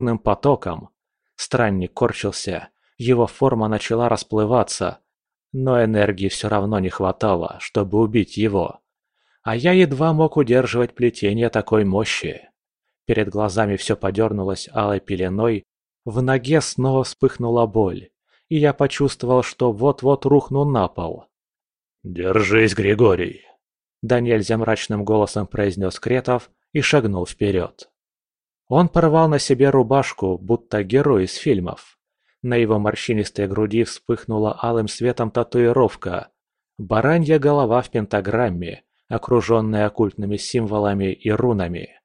плотным потоком. Странник корчился, его форма начала расплываться, но энергии все равно не хватало, чтобы убить его. А я едва мог удерживать плетение такой мощи. Перед глазами все подернулось алой пеленой, в ноге снова вспыхнула боль, и я почувствовал, что вот-вот рухну на пол. «Держись, Григорий!» Да нельзя мрачным голосом произнес Кретов и шагнул вперед. Он порвал на себе рубашку, будто герой из фильмов. На его морщинистой груди вспыхнула алым светом татуировка. Баранья голова в пентаграмме, окруженная оккультными символами и рунами.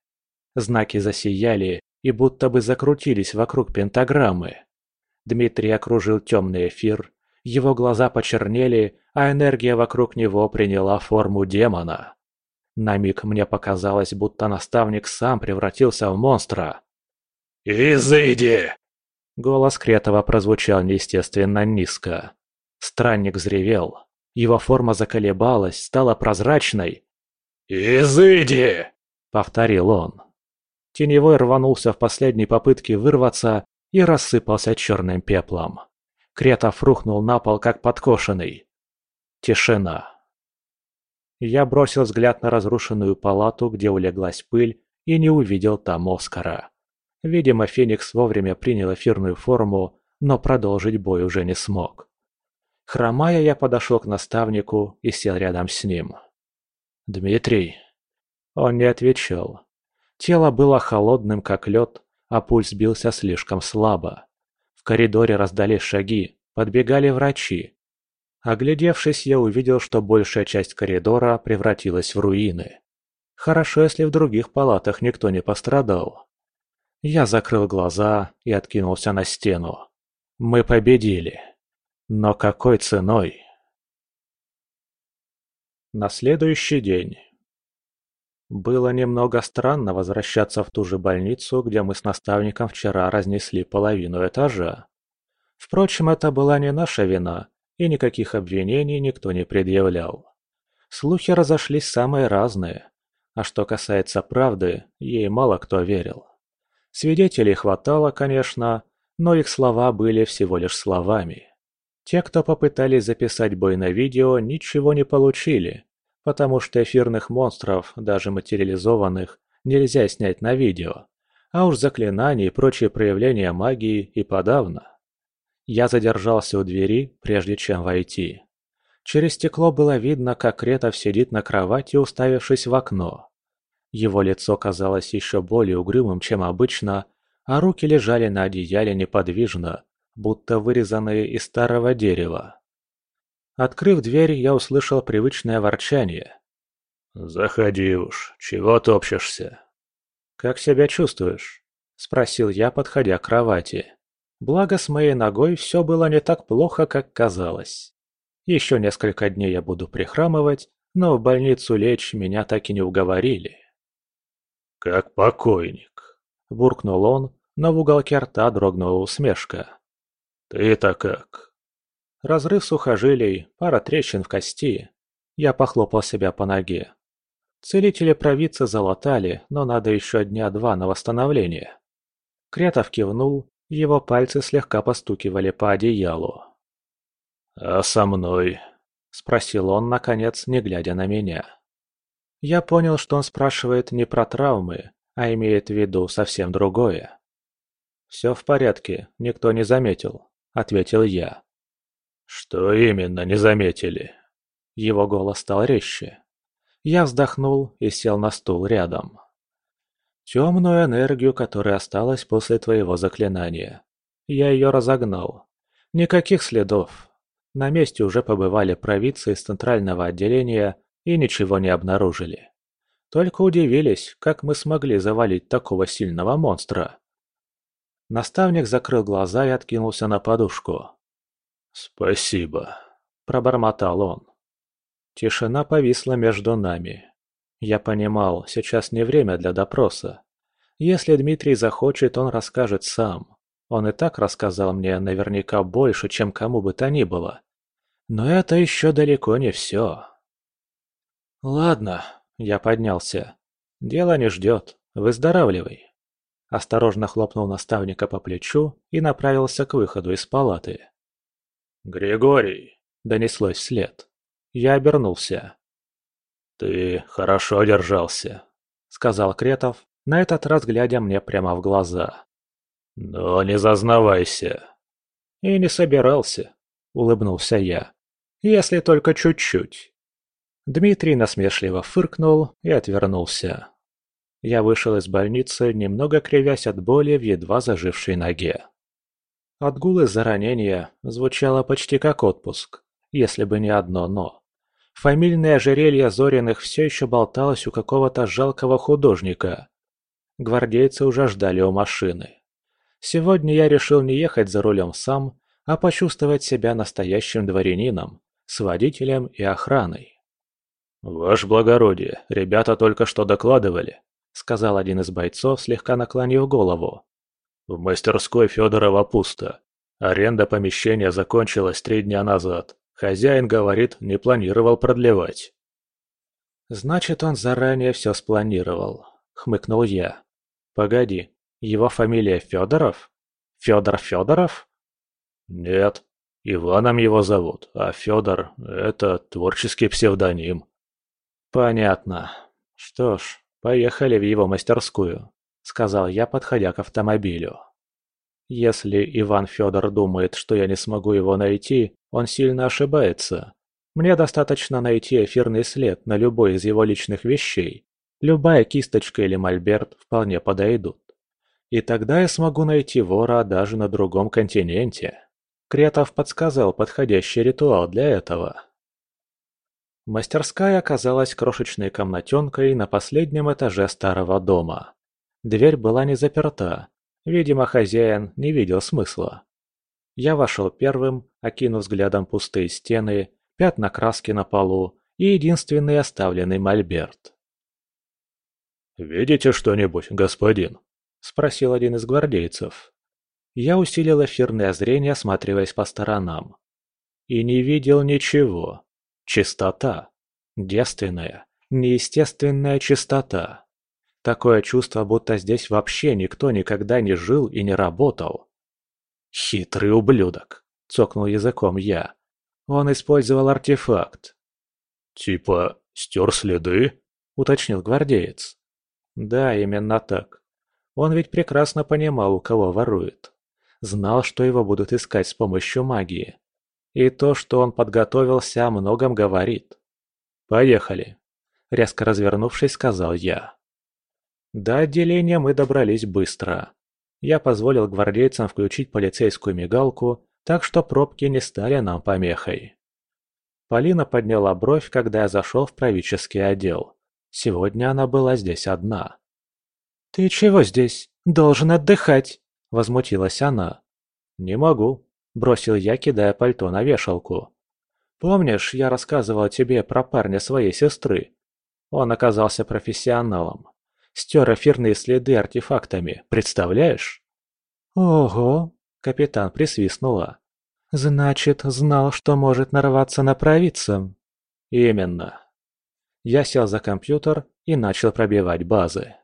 Знаки засияли и будто бы закрутились вокруг пентаграммы. Дмитрий окружил темный эфир, его глаза почернели, а энергия вокруг него приняла форму демона. На миг мне показалось, будто наставник сам превратился в монстра. «Изыди!» Голос Кретова прозвучал неестественно низко. Странник взревел. Его форма заколебалась, стала прозрачной. «Изыди!» — повторил он. Теневой рванулся в последней попытке вырваться и рассыпался черным пеплом. Кретов рухнул на пол, как подкошенный. Тишина. Я бросил взгляд на разрушенную палату, где улеглась пыль, и не увидел там Оскара. Видимо, Феникс вовремя принял эфирную форму, но продолжить бой уже не смог. Хромая, я подошел к наставнику и сел рядом с ним. «Дмитрий?» Он не отвечал. Тело было холодным, как лед, а пульс бился слишком слабо. В коридоре раздались шаги, подбегали врачи. Оглядевшись, я увидел, что большая часть коридора превратилась в руины. Хорошо, если в других палатах никто не пострадал. Я закрыл глаза и откинулся на стену. Мы победили. Но какой ценой? На следующий день. Было немного странно возвращаться в ту же больницу, где мы с наставником вчера разнесли половину этажа. Впрочем, это была не наша вина, и никаких обвинений никто не предъявлял. Слухи разошлись самые разные, а что касается правды, ей мало кто верил. Свидетелей хватало, конечно, но их слова были всего лишь словами. Те, кто попытались записать бой на видео, ничего не получили, потому что эфирных монстров, даже материализованных, нельзя снять на видео, а уж заклинания и прочие проявления магии и подавно. Я задержался у двери, прежде чем войти. Через стекло было видно, как Кретов сидит на кровати, уставившись в окно. Его лицо казалось еще более угрюмым, чем обычно, а руки лежали на одеяле неподвижно, будто вырезанные из старого дерева. Открыв дверь, я услышал привычное ворчание. «Заходи уж, чего топчешься?» «Как себя чувствуешь?» – спросил я, подходя к кровати. Благо, с моей ногой все было не так плохо, как казалось. Еще несколько дней я буду прихрамывать, но в больницу лечь меня так и не уговорили. «Как покойник», – буркнул он, но в уголке рта дрогнула усмешка. «Ты-то как?» Разрыв сухожилий, пара трещин в кости. Я похлопал себя по ноге. Целители провидцы залатали, но надо еще дня два на восстановление. Кретов кивнул, его пальцы слегка постукивали по одеялу. «А со мной?» – спросил он, наконец, не глядя на меня. Я понял, что он спрашивает не про травмы, а имеет в виду совсем другое. «Все в порядке, никто не заметил», — ответил я. «Что именно не заметили?» Его голос стал резче. Я вздохнул и сел на стул рядом. «Темную энергию, которая осталась после твоего заклинания. Я ее разогнал. Никаких следов. На месте уже побывали провидцы из центрального отделения и ничего не обнаружили. Только удивились, как мы смогли завалить такого сильного монстра. Наставник закрыл глаза и откинулся на подушку. «Спасибо», – пробормотал он. Тишина повисла между нами. Я понимал, сейчас не время для допроса. Если Дмитрий захочет, он расскажет сам. Он и так рассказал мне наверняка больше, чем кому бы то ни было. Но это еще далеко не все. «Ладно», — я поднялся. «Дело не ждет. Выздоравливай». осторожно хлопнул наставника по плечу и направился к выходу из палаты. «Григорий!» – донеслось вслед. Я обернулся. «Ты хорошо держался», – сказал Кретов, на этот раз глядя мне прямо в глаза. «Но не зазнавайся». «И не собирался», – улыбнулся я. «Если только чуть-чуть». Дмитрий насмешливо фыркнул и отвернулся. Я вышел из больницы, немного кривясь от боли в едва зажившей ноге. Отгул из-за ранения звучало почти как отпуск, если бы не одно «но». Фамильное ожерелье Зориных все еще болталось у какого-то жалкого художника. Гвардейцы уже ждали у машины. Сегодня я решил не ехать за рулем сам, а почувствовать себя настоящим дворянином, с водителем и охраной. «Ваше благородие, ребята только что докладывали», — сказал один из бойцов, слегка наклонив голову. «В мастерской Федорова пусто. Аренда помещения закончилась три дня назад. Хозяин, говорит, не планировал продлевать». «Значит, он заранее все спланировал», — хмыкнул я. «Погоди, его фамилия Федоров? Федор Федоров?» «Нет, Иваном его зовут, а Федор — это творческий псевдоним». «Понятно. Что ж, поехали в его мастерскую», — сказал я, подходя к автомобилю. «Если Иван Федор думает, что я не смогу его найти, он сильно ошибается. Мне достаточно найти эфирный след на любой из его личных вещей. Любая кисточка или мольберт вполне подойдут. И тогда я смогу найти вора даже на другом континенте». Кретов подсказал подходящий ритуал для этого. Мастерская оказалась крошечной комнатенкой на последнем этаже старого дома. Дверь была не заперта. Видимо, хозяин не видел смысла. Я вошел первым, окинув взглядом пустые стены, пятна краски на полу и единственный оставленный мольберт. «Видите что-нибудь, господин?» – спросил один из гвардейцев. Я усилил эфирное зрение, осматриваясь по сторонам. И не видел ничего. Чистота. Девственная, неестественная чистота. Такое чувство, будто здесь вообще никто никогда не жил и не работал. «Хитрый ублюдок!» – цокнул языком я. Он использовал артефакт. «Типа стер следы?» – уточнил гвардеец. «Да, именно так. Он ведь прекрасно понимал, у кого ворует. Знал, что его будут искать с помощью магии. И то, что он подготовился, о многом говорит. «Поехали!» – резко развернувшись, сказал я. До отделения мы добрались быстро. Я позволил гвардейцам включить полицейскую мигалку, так что пробки не стали нам помехой. Полина подняла бровь, когда я зашел в правительский отдел. Сегодня она была здесь одна. «Ты чего здесь? Должен отдыхать!» – возмутилась она. «Не могу. Бросил я, кидая пальто на вешалку. «Помнишь, я рассказывал тебе про парня своей сестры? Он оказался профессионалом. Стер эфирные следы артефактами, представляешь?» «Ого!» – капитан присвистнула. «Значит, знал, что может нарваться на провидца?» «Именно». Я сел за компьютер и начал пробивать базы.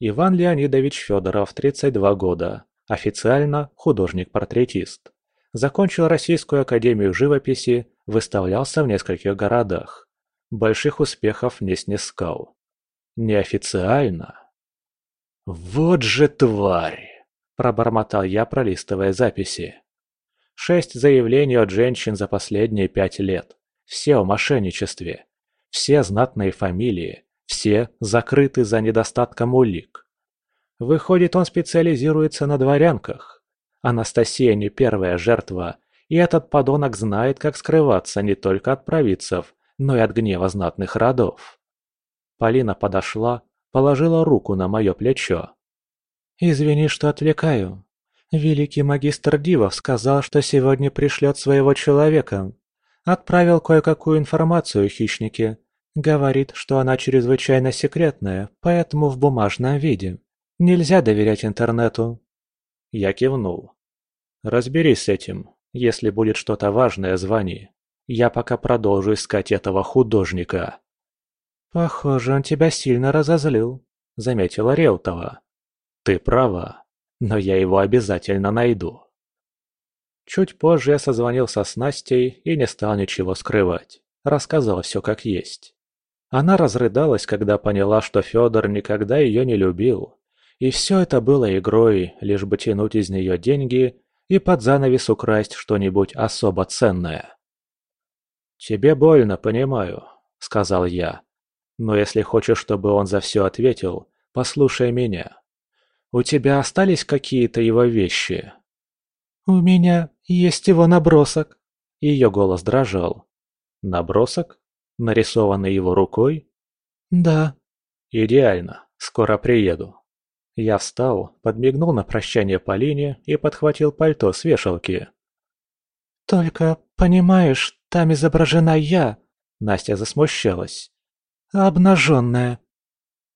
Иван Леонидович Федоров, 32 года, Официально художник-портретист. Закончил Российскую академию живописи, выставлялся в нескольких городах. Больших успехов не снискал. Неофициально. «Вот же тварь!» – пробормотал я, пролистывая записи. Шесть заявлений от женщин за последние пять лет. Все о мошенничестве. Все знатные фамилии. Все закрыты за недостатком улик. Выходит, он специализируется на дворянках. Анастасия не первая жертва, и этот подонок знает, как скрываться не только от провидцев, но и от гнева знатных родов. Полина подошла, положила руку на мое плечо. «Извини, что отвлекаю. Великий магистр Дивов сказал, что сегодня пришлет своего человека. Отправил кое-какую информацию хищнике. Говорит, что она чрезвычайно секретная, поэтому в бумажном виде. Нельзя доверять интернету. Я кивнул. Разберись с этим. Если будет что-то важное, звони. Я пока продолжу искать этого художника. Похоже, он тебя сильно разозлил, заметила Реутова. Ты права, но я его обязательно найду. Чуть позже я созвонился с Настей и не стал ничего скрывать. Рассказал все как есть. Она разрыдалась, когда поняла, что Федор никогда ее не любил. И все это было игрой, лишь бы тянуть из нее деньги и под занавес украсть что-нибудь особо ценное. «Тебе больно, понимаю», — сказал я. «Но если хочешь, чтобы он за все ответил, послушай меня. У тебя остались какие-то его вещи?» «У меня есть его набросок». Ее голос дрожал. «Набросок? Нарисованный его рукой?» «Да». «Идеально. Скоро приеду». Я встал, подмигнул на прощание Полине и подхватил пальто с вешалки. «Только, понимаешь, там изображена я», — Настя засмущалась. «Обнаженная».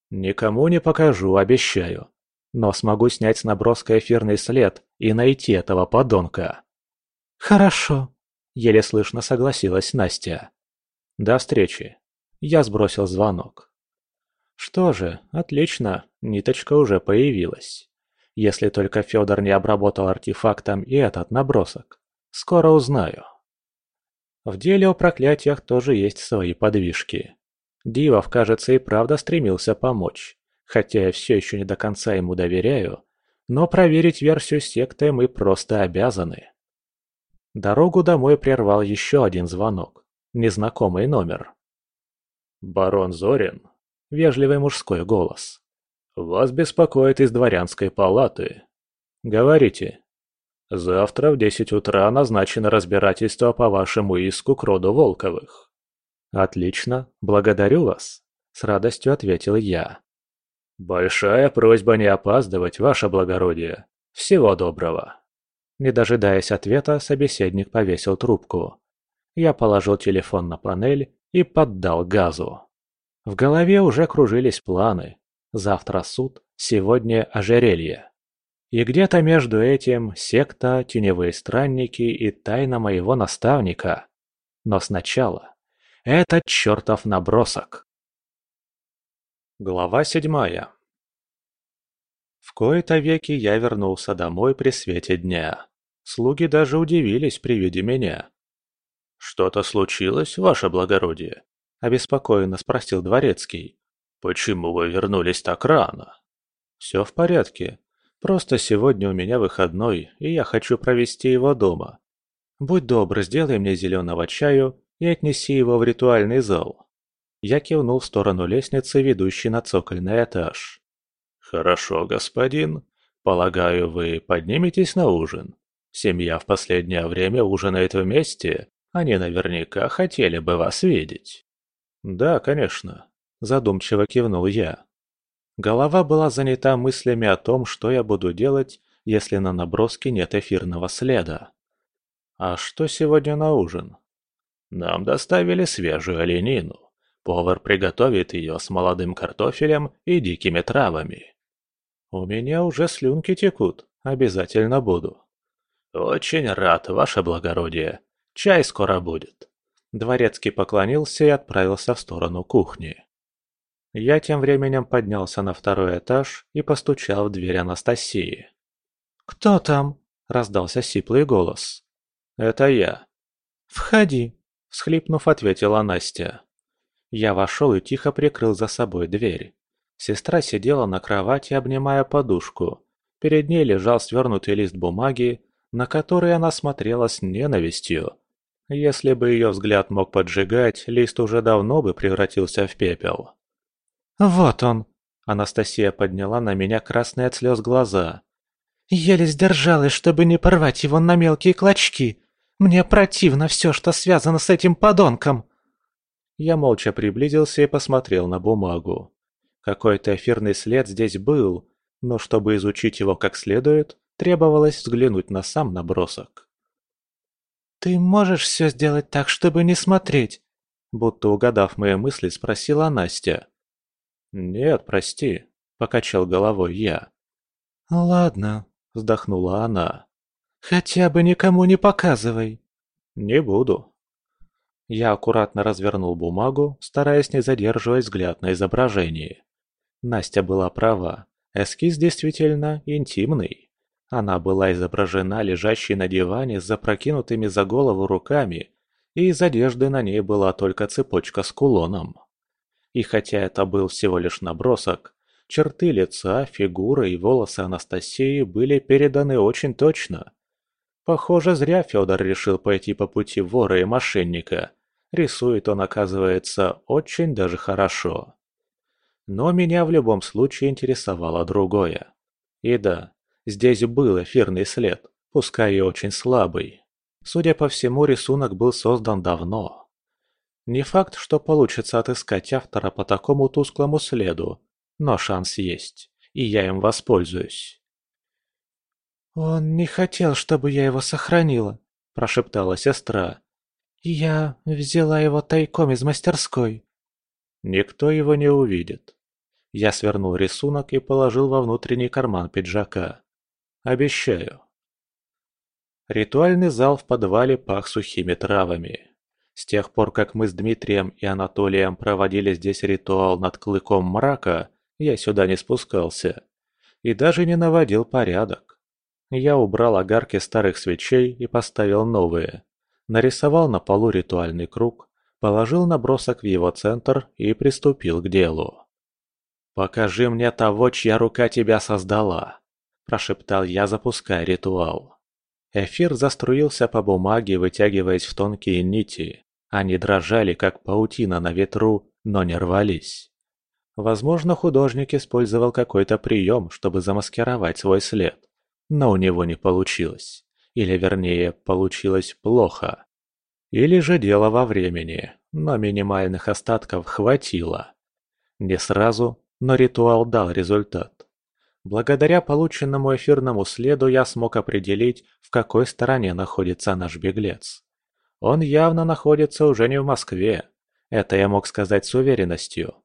«Никому не покажу, обещаю. Но смогу снять с наброска эфирный след и найти этого подонка». «Хорошо», — еле слышно согласилась Настя. «До встречи». Я сбросил звонок. Что же, отлично, ниточка уже появилась. Если только Федор не обработал артефактом и этот набросок. Скоро узнаю. В деле о проклятиях тоже есть свои подвижки. Дивов, кажется, и правда стремился помочь, хотя я все еще не до конца ему доверяю, но проверить версию секты мы просто обязаны. Дорогу домой прервал еще один звонок. Незнакомый номер. «Барон Зорин?» вежливый мужской голос. «Вас беспокоит из дворянской палаты. Говорите. Завтра в десять утра назначено разбирательство по вашему иску к роду Волковых». «Отлично, благодарю вас», — с радостью ответил я. «Большая просьба не опаздывать, ваше благородие. Всего доброго». Не дожидаясь ответа, собеседник повесил трубку. Я положил телефон на панель и поддал газу. В голове уже кружились планы. Завтра суд, сегодня ожерелье. И где-то между этим секта, теневые странники и тайна моего наставника. Но сначала этот чертов набросок. Глава седьмая. В кои-то веки я вернулся домой при свете дня. Слуги даже удивились при виде меня. «Что-то случилось, ваше благородие?» обеспокоенно спросил дворецкий. «Почему вы вернулись так рано?» «Все в порядке. Просто сегодня у меня выходной, и я хочу провести его дома. Будь добр, сделай мне зеленого чаю и отнеси его в ритуальный зал». Я кивнул в сторону лестницы, ведущей на цокольный этаж. «Хорошо, господин. Полагаю, вы подниметесь на ужин? Семья в последнее время ужинает вместе. Они наверняка хотели бы вас видеть». «Да, конечно», – задумчиво кивнул я. Голова была занята мыслями о том, что я буду делать, если на наброске нет эфирного следа. «А что сегодня на ужин?» «Нам доставили свежую оленину. Повар приготовит ее с молодым картофелем и дикими травами». «У меня уже слюнки текут. Обязательно буду». «Очень рад, ваше благородие. Чай скоро будет». Дворецкий поклонился и отправился в сторону кухни. Я тем временем поднялся на второй этаж и постучал в дверь Анастасии. «Кто там?» – раздался сиплый голос. «Это я». «Входи», – всхлипнув, ответила Настя. Я вошел и тихо прикрыл за собой дверь. Сестра сидела на кровати, обнимая подушку. Перед ней лежал свернутый лист бумаги, на который она смотрела с ненавистью. Если бы ее взгляд мог поджигать, лист уже давно бы превратился в пепел. «Вот он!» Анастасия подняла на меня красные от слез глаза. «Еле сдержалась, чтобы не порвать его на мелкие клочки. Мне противно все, что связано с этим подонком!» Я молча приблизился и посмотрел на бумагу. Какой-то эфирный след здесь был, но чтобы изучить его как следует, требовалось взглянуть на сам набросок. «Ты можешь все сделать так, чтобы не смотреть?» Будто угадав мои мысли, спросила Настя. «Нет, прости», — покачал головой я. «Ладно», — вздохнула она. «Хотя бы никому не показывай». «Не буду». Я аккуратно развернул бумагу, стараясь не задерживать взгляд на изображении. Настя была права. Эскиз действительно интимный. Она была изображена лежащей на диване с запрокинутыми за голову руками, и из одежды на ней была только цепочка с кулоном. И хотя это был всего лишь набросок, черты лица, фигуры и волосы Анастасии были переданы очень точно. Похоже, зря Федор решил пойти по пути вора и мошенника. Рисует он, оказывается, очень даже хорошо. Но меня в любом случае интересовало другое. И да, здесь был эфирный след, пускай и очень слабый. Судя по всему, рисунок был создан давно. Не факт, что получится отыскать автора по такому тусклому следу, но шанс есть, и я им воспользуюсь. «Он не хотел, чтобы я его сохранила», – прошептала сестра. «Я взяла его тайком из мастерской». Никто его не увидит. Я свернул рисунок и положил во внутренний карман пиджака. Обещаю. Ритуальный зал в подвале пах сухими травами. С тех пор, как мы с Дмитрием и Анатолием проводили здесь ритуал над клыком мрака, я сюда не спускался. И даже не наводил порядок. Я убрал огарки старых свечей и поставил новые. Нарисовал на полу ритуальный круг, положил набросок в его центр и приступил к делу. «Покажи мне того, чья рука тебя создала», – прошептал я, запуская ритуал. Эфир заструился по бумаге, вытягиваясь в тонкие нити. Они дрожали, как паутина на ветру, но не рвались. Возможно, художник использовал какой-то прием, чтобы замаскировать свой след. Но у него не получилось. Или вернее, получилось плохо. Или же дело во времени, но минимальных остатков хватило. Не сразу, но ритуал дал результат. Благодаря полученному эфирному следу я смог определить, в какой стороне находится наш беглец. Он явно находится уже не в Москве. Это я мог сказать с уверенностью.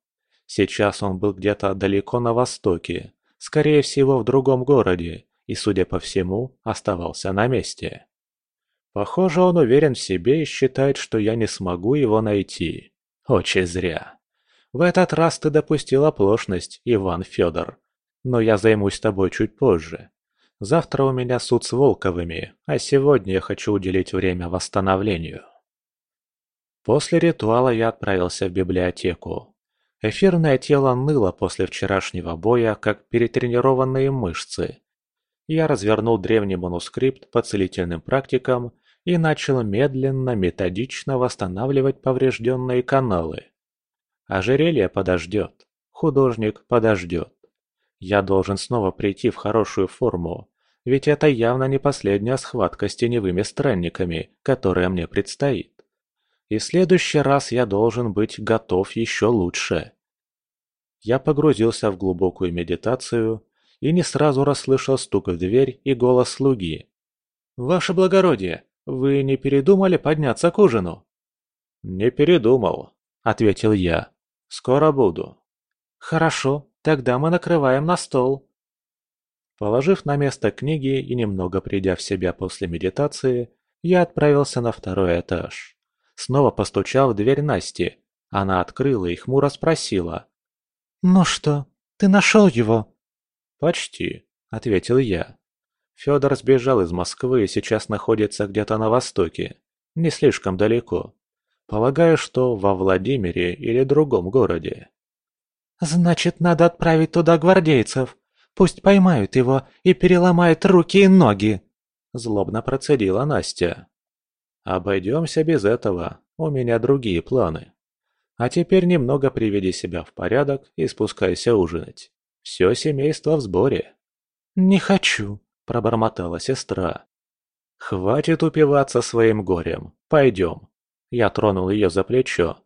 Сейчас он был где-то далеко на востоке, скорее всего в другом городе, и, судя по всему, оставался на месте. Похоже, он уверен в себе и считает, что я не смогу его найти. Очень зря. В этот раз ты допустил оплошность, Иван Федор. Но я займусь тобой чуть позже. Завтра у меня суд с Волковыми, а сегодня я хочу уделить время восстановлению. После ритуала я отправился в библиотеку. Эфирное тело ныло после вчерашнего боя, как перетренированные мышцы. Я развернул древний манускрипт по целительным практикам и начал медленно, методично восстанавливать поврежденные каналы. Ожерелье подождет, художник подождет. Я должен снова прийти в хорошую форму, ведь это явно не последняя схватка с теневыми странниками, которая мне предстоит. И в следующий раз я должен быть готов еще лучше. Я погрузился в глубокую медитацию и не сразу расслышал стук в дверь и голос слуги. «Ваше благородие, вы не передумали подняться к ужину?» «Не передумал», — ответил я. «Скоро буду». «Хорошо, Тогда мы накрываем на стол. Положив на место книги и немного придя в себя после медитации, я отправился на второй этаж. Снова постучал в дверь Насти. Она открыла и хмуро спросила. «Ну что, ты нашел его?» «Почти», — ответил я. Федор сбежал из Москвы и сейчас находится где-то на востоке, не слишком далеко. Полагаю, что во Владимире или другом городе. «Значит, надо отправить туда гвардейцев. Пусть поймают его и переломают руки и ноги!» Злобно процедила Настя. «Обойдемся без этого, у меня другие планы. А теперь немного приведи себя в порядок и спускайся ужинать. Все семейство в сборе». «Не хочу», – пробормотала сестра. «Хватит упиваться своим горем. Пойдем». Я тронул ее за плечо.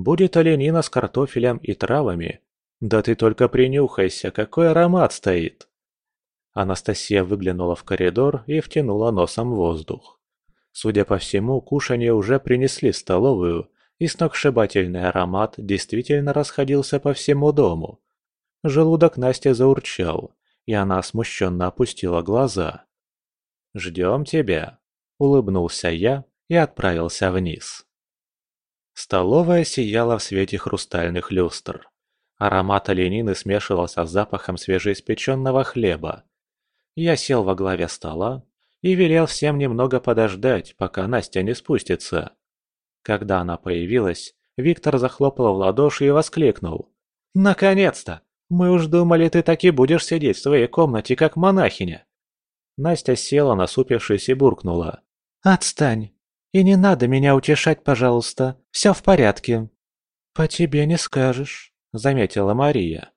Будет оленина с картофелем и травами. Да ты только принюхайся, какой аромат стоит!» Анастасия выглянула в коридор и втянула носом воздух. Судя по всему, кушанье уже принесли в столовую, и сногсшибательный аромат действительно расходился по всему дому. Желудок Насти заурчал, и она смущенно опустила глаза. «Ждем тебя», — улыбнулся я и отправился вниз. Столовая сияла в свете хрустальных люстр. Аромат оленины смешивался с запахом свежеиспеченного хлеба. Я сел во главе стола и велел всем немного подождать, пока Настя не спустится. Когда она появилась, Виктор захлопал в ладоши и воскликнул. «Наконец-то! Мы уж думали, ты так и будешь сидеть в своей комнате, как монахиня!» Настя села, насупившись, и буркнула. «Отстань! И не надо меня утешать, пожалуйста. Все в порядке». «По тебе не скажешь», — заметила Мария.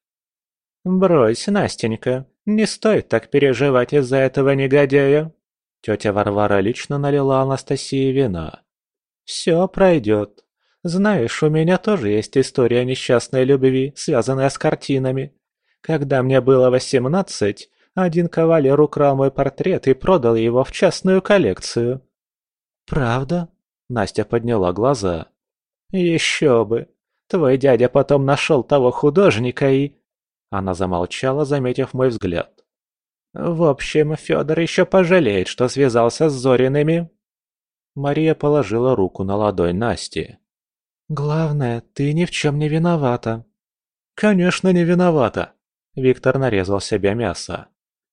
«Брось, Настенька, не стоит так переживать из-за этого негодяя». Тетя Варвара лично налила Анастасии вина. «Все пройдет. Знаешь, у меня тоже есть история несчастной любви, связанная с картинами. Когда мне было восемнадцать, один кавалер украл мой портрет и продал его в частную коллекцию. «Правда?» – Настя подняла глаза. «Еще бы! Твой дядя потом нашел того художника и...» Она замолчала, заметив мой взгляд. «В общем, Федор еще пожалеет, что связался с Зориными». Мария положила руку на ладонь Насти. «Главное, ты ни в чем не виновата». «Конечно, не виновата!» Виктор нарезал себе мясо.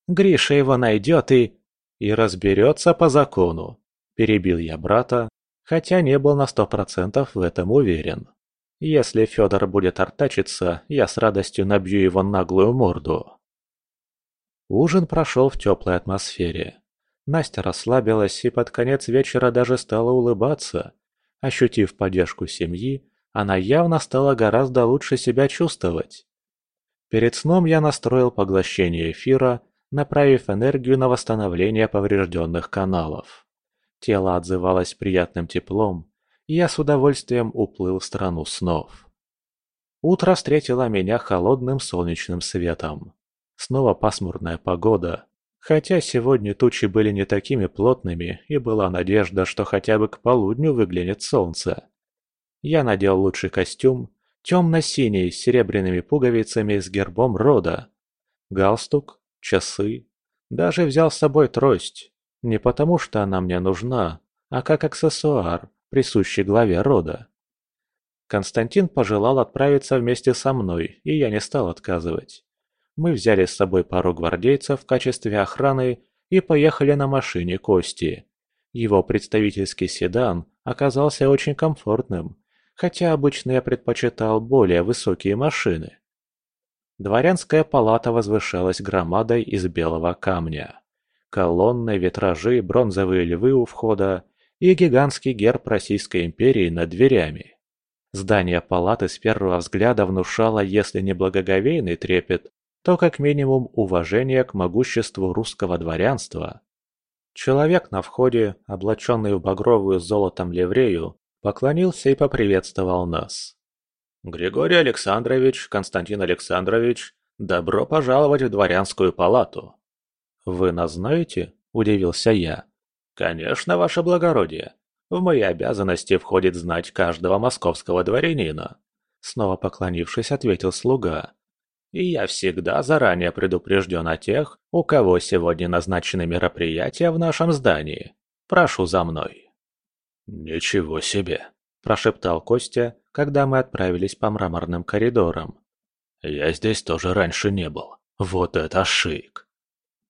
«Гриша его найдет и...» «И разберется по закону», – перебил я брата, хотя не был на сто процентов в этом уверен. Если Федор будет артачиться, я с радостью набью его наглую морду. Ужин прошел в теплой атмосфере. Настя расслабилась и под конец вечера даже стала улыбаться. Ощутив поддержку семьи, она явно стала гораздо лучше себя чувствовать. Перед сном я настроил поглощение эфира, направив энергию на восстановление поврежденных каналов. Тело отзывалось приятным теплом, и я с удовольствием уплыл в страну снов. Утро встретило меня холодным солнечным светом. Снова пасмурная погода, хотя сегодня тучи были не такими плотными, и была надежда, что хотя бы к полудню выглянет солнце. Я надел лучший костюм, темно-синий с серебряными пуговицами с гербом рода. Галстук, часы. Даже взял с собой трость, не потому, что она мне нужна, а как аксессуар, присущий главе рода. Константин пожелал отправиться вместе со мной, и я не стал отказывать. Мы взяли с собой пару гвардейцев в качестве охраны и поехали на машине Кости. Его представительский седан оказался очень комфортным, хотя обычно я предпочитал более высокие машины. Дворянская палата возвышалась громадой из белого камня. Колонны, витражи, бронзовые львы у входа и гигантский герб Российской империи над дверями. Здание палаты с первого взгляда внушало, если не благоговейный трепет, то как минимум уважение к могуществу русского дворянства. Человек на входе, облаченный в багровую золотом ливрею, поклонился и поприветствовал нас. «Григорий Александрович, Константин Александрович, добро пожаловать в дворянскую палату!» «Вы нас знаете?» – удивился я. «Конечно, ваше благородие. В мои обязанности входит знать каждого московского дворянина», – снова поклонившись, ответил слуга. «И я всегда заранее предупрежден о тех, у кого сегодня назначены мероприятия в нашем здании. Прошу за мной». «Ничего себе!» – прошептал Костя, когда мы отправились по мраморным коридорам. «Я здесь тоже раньше не был. Вот это шик!»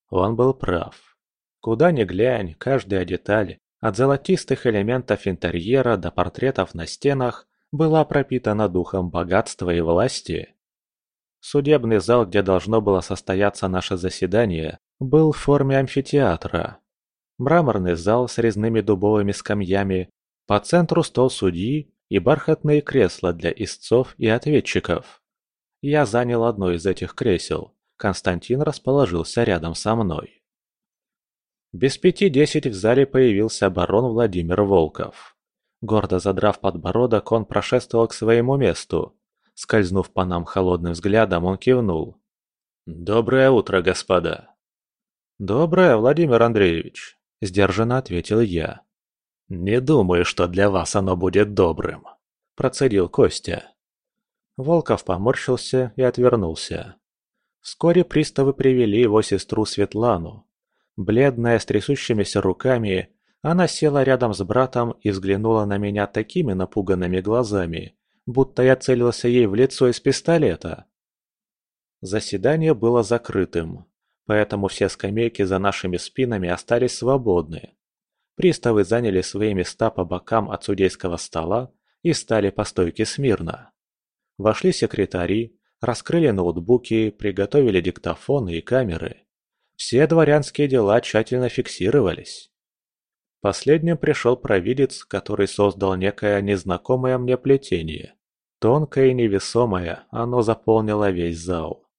Он был прав. Куда ни глянь, каждая деталь, от золотистых элементов интерьера до портретов на стенах, была пропитана духом богатства и власти. Судебный зал, где должно было состояться наше заседание, был в форме амфитеатра. Мраморный зал с резными дубовыми скамьями, по центру стол судьи и бархатные кресла для истцов и ответчиков. Я занял одно из этих кресел. Константин расположился рядом со мной. Без пяти десять в зале появился барон Владимир Волков. Гордо задрав подбородок, он прошествовал к своему месту. Скользнув по нам холодным взглядом, он кивнул. «Доброе утро, господа!» «Доброе, Владимир Андреевич», – сдержанно ответил я. «Не думаю, что для вас оно будет добрым», – процедил Костя. Волков поморщился и отвернулся. Вскоре приставы привели его сестру Светлану. Бледная, с трясущимися руками, она села рядом с братом и взглянула на меня такими напуганными глазами, будто я целился ей в лицо из пистолета. Заседание было закрытым, поэтому все скамейки за нашими спинами остались свободны. Приставы заняли свои места по бокам от судейского стола и стали по стойке смирно. Вошли секретари, раскрыли ноутбуки, приготовили диктофоны и камеры. Все дворянские дела тщательно фиксировались. Последним пришел провидец, который создал некое незнакомое мне плетение. Тонкое и невесомое, оно заполнило весь зал.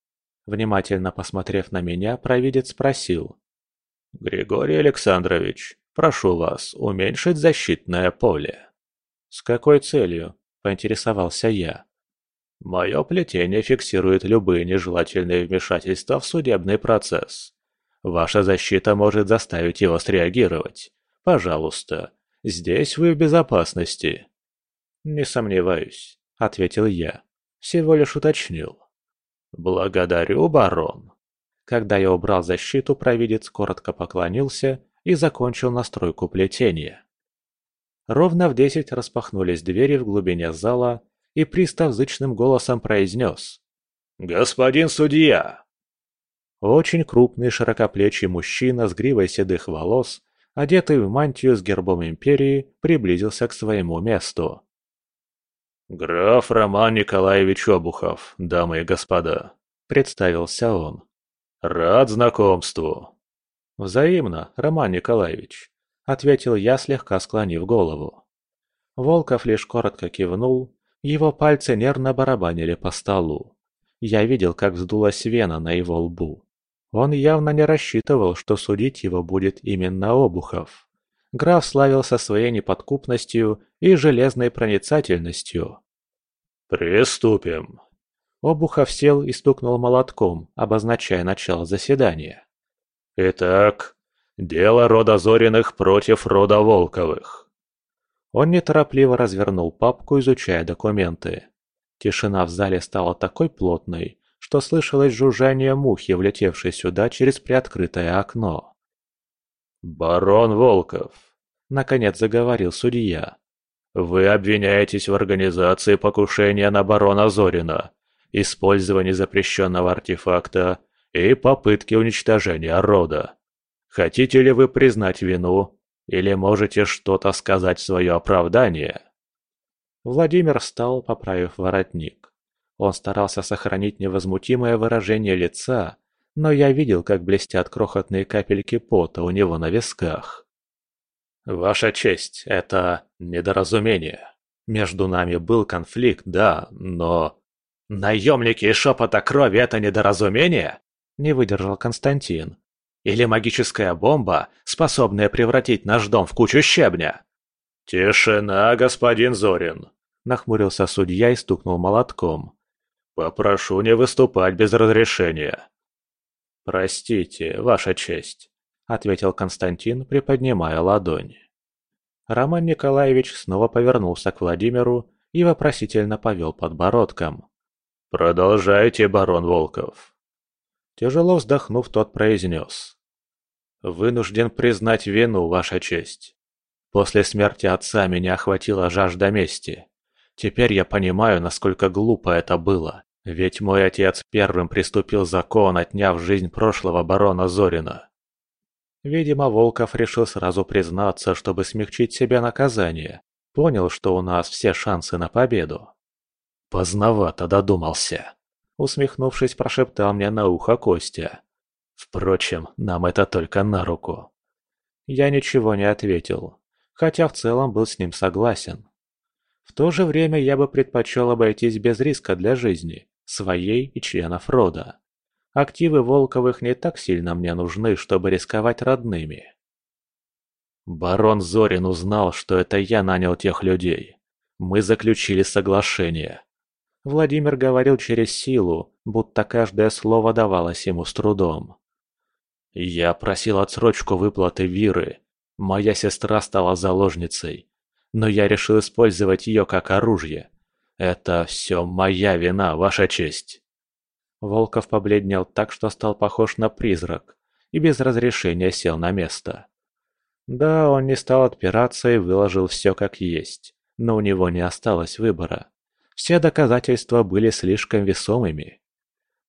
Внимательно посмотрев на меня, провидец спросил. «Григорий Александрович, прошу вас уменьшить защитное поле». «С какой целью?» – поинтересовался я. «Мое плетение фиксирует любые нежелательные вмешательства в судебный процесс. Ваша защита может заставить его среагировать. Пожалуйста, здесь вы в безопасности». «Не сомневаюсь», – ответил я. «Всего лишь уточнил». «Благодарю, барон». Когда я убрал защиту, провидец коротко поклонился и закончил настройку плетения. Ровно в десять распахнулись двери в глубине зала, и пристав зычным голосом произнес. «Господин судья!» Очень крупный широкоплечий мужчина с гривой седых волос, одетый в мантию с гербом империи, приблизился к своему месту. «Граф Роман Николаевич Обухов, дамы и господа», — представился он. «Рад знакомству». «Взаимно, Роман Николаевич», — ответил я, слегка склонив голову. Волков лишь коротко кивнул, его пальцы нервно барабанили по столу. Я видел, как вздулась вена на его лбу. Он явно не рассчитывал, что судить его будет именно Обухов. Граф славился своей неподкупностью и железной проницательностью. «Приступим!» Обухов сел и стукнул молотком, обозначая начало заседания. «Итак, дело рода Зориных против рода Волковых». Он неторопливо развернул папку, изучая документы. Тишина в зале стала такой плотной, что слышалось жужжание мухи, влетевшей сюда через приоткрытое окно. «Барон Волков», — наконец заговорил судья, — «вы обвиняетесь в организации покушения на барона Зорина, использовании запрещенного артефакта и попытке уничтожения рода. Хотите ли вы признать вину, или можете что-то сказать в свое оправдание?» Владимир встал, поправив воротник. Он старался сохранить невозмутимое выражение лица, но я видел, как блестят крохотные капельки пота у него на висках. «Ваша честь, это недоразумение. Между нами был конфликт, да, но...» «Наемники и шепота крови — это недоразумение?» — не выдержал Константин. «Или магическая бомба, способная превратить наш дом в кучу щебня?» «Тишина, господин Зорин!» — нахмурился судья и стукнул молотком. «Попрошу не выступать без разрешения». «Простите, Ваша честь», — ответил Константин, приподнимая ладонь. Роман Николаевич снова повернулся к Владимиру и вопросительно повел подбородком. «Продолжайте, барон Волков». Тяжело вздохнув, тот произнес. «Вынужден признать вину, Ваша честь. После смерти отца меня охватила жажда мести. Теперь я понимаю, насколько глупо это было. Ведь мой отец первым приступил закон, отняв жизнь прошлого барона Зорина. Видимо, Волков решил сразу признаться, чтобы смягчить себе наказание. Понял, что у нас все шансы на победу. Поздновато додумался. Усмехнувшись, прошептал мне на ухо Костя. Впрочем, нам это только на руку. Я ничего не ответил, хотя в целом был с ним согласен. В то же время я бы предпочел обойтись без риска для жизни, своей и членов рода. Активы Волковых не так сильно мне нужны, чтобы рисковать родными. Барон Зорин узнал, что это я нанял тех людей. Мы заключили соглашение. Владимир говорил через силу, будто каждое слово давалось ему с трудом. Я просил отсрочку выплаты Виры. Моя сестра стала заложницей. Но я решил использовать ее как оружие. Это все моя вина, ваша честь. Волков побледнел так, что стал похож на призрак, и без разрешения сел на место. Да, он не стал отпираться и выложил все как есть, но у него не осталось выбора. Все доказательства были слишком весомыми.